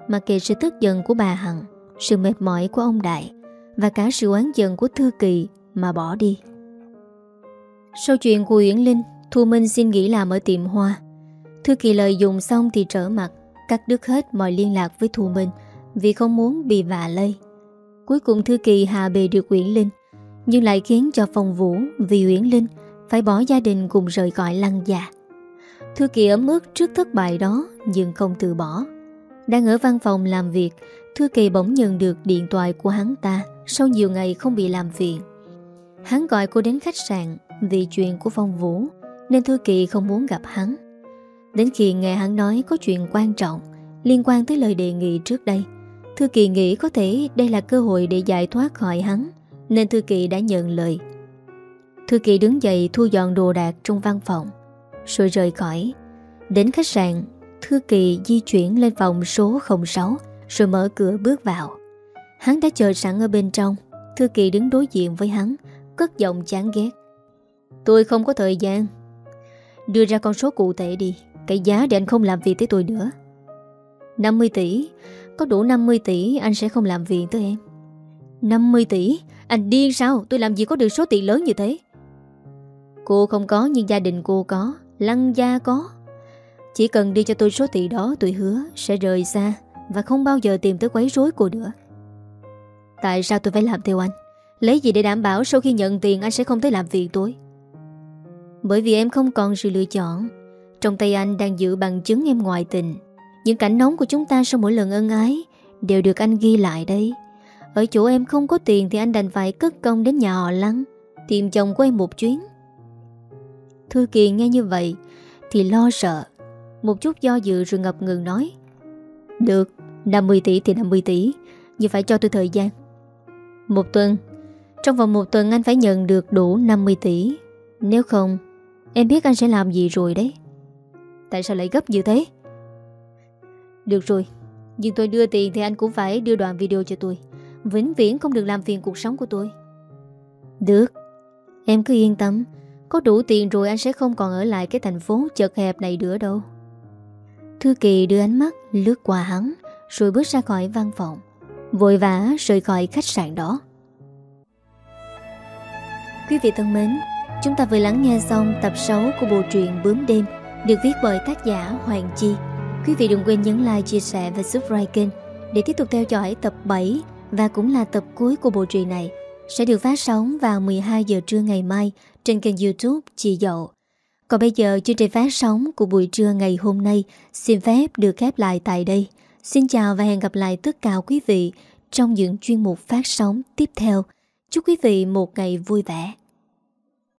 [SPEAKER 1] Mà kệ sự tức giận của bà Hằng sự mệt mỏi của ông Đại Và cả sự oán giận của Thư Kỳ Mà bỏ đi. Sau chuyện của Uyển Linh, Thu Minh xin nghỉ làm ở tiệm hoa. Thư Kỳ lợi dụng xong thì trở mặt, Cắt đứt hết mọi liên lạc với Thu Minh Vì không muốn bị vạ lây. Cuối cùng Thư Kỳ hạ bề được Uyển Linh, Nhưng lại khiến cho Phong Vũ Vì Uyển Linh phải bỏ gia đình cùng rời khỏi lăng già Thư Kỳ ấm ức trước thất bại đó, Nhưng không từ bỏ. Đang ở văn phòng làm việc, Thư Kỳ bỗng nhận được điện thoại của hắn ta, Sau nhiều ngày không bị làm phiền. Hắn gọi cô đến khách sạn Vì chuyện của Phong Vũ, Nên Thư Kỳ không muốn gặp hắn. Đến khi nghe hắn nói có chuyện quan trọng Liên quan tới lời đề nghị trước đây, Thư Kỳ nghĩ có thể đây là cơ hội để giải thoát khỏi hắn, Nên Thư Kỳ đã nhận lời. Thư Kỳ đứng dậy thu dọn đồ đạc trong văn phòng, Rồi rời khỏi. Đến khách sạn Thư Kỳ di chuyển lên phòng số 06 Rồi mở cửa bước vào. Hắn đã chờ sẵn ở bên trong. Thư Kỳ đứng đối diện với hắn, Cất giọng chán ghét. Tôi không có thời gian. Đưa ra con số cụ thể đi, Cái giá để anh không làm việc tới tôi nữa. 50 tỷ, Có đủ 50 tỷ anh sẽ không làm việc tới em. 50 tỷ, Anh điên sao? Tôi làm gì có được số tiền lớn như thế? Cô không có nhưng gia đình cô có, Lăng gia có. Chỉ cần đi cho tôi số tiền đó, tôi hứa Sẽ rời xa Và không bao giờ tìm tới quấy rối cô nữa. Tại sao tôi phải làm theo anh? Lấy gì để đảm bảo sau khi nhận tiền anh sẽ không tới làm việc tôi? Bởi vì em không còn sự lựa chọn. Trong tay anh đang giữ bằng chứng em ngoại tình. Những cảnh nóng của chúng ta sau mỗi lần ân ái Đều được anh ghi lại đây. Ở chỗ em không có tiền Thì anh đành phải cất công đến nhà họ Lăng, Tìm chồng của em một chuyến. Thư Kỳ nghe như vậy Thì lo sợ. Một chút do dự rồi ngập ngừng nói. Được 50 tỷ thì 50 tỷ, Nhưng phải cho tôi thời gian. Một tuần. Trong vòng một tuần anh phải nhận được đủ 50 tỷ. Nếu không, Em biết anh sẽ làm gì rồi đấy. Tại sao lại gấp như thế? Được rồi, Nhưng tôi đưa tiền thì anh cũng phải đưa đoạn video cho tôi. Vĩnh viễn không được làm phiền cuộc sống của tôi. Được, Em cứ yên tâm. Có đủ tiền rồi anh sẽ không còn ở lại cái thành phố chật hẹp này nữa đâu. Thư Kỳ đưa ánh mắt lướt qua hắn Rồi bước ra khỏi văn phòng Vội vã rời khỏi khách sạn đó. Quý vị thân mến Chúng ta vừa lắng nghe xong tập 6 của bộ truyện Bướm Đêm Được viết bởi tác giả Hoàng Chi. Quý vị đừng quên nhấn like, chia sẻ và subscribe kênh Để tiếp tục theo dõi tập 7 Và cũng là tập cuối của bộ truyện này. Sẽ được phát sóng vào 12 giờ trưa ngày mai trên kênh youtube Chị Dậu. Còn bây giờ, chương trình phát sóng của buổi trưa ngày hôm nay xin phép được khép lại tại đây. Xin chào và hẹn gặp lại tất cả quý vị trong những chuyên mục phát sóng tiếp theo. Chúc quý vị một ngày vui vẻ.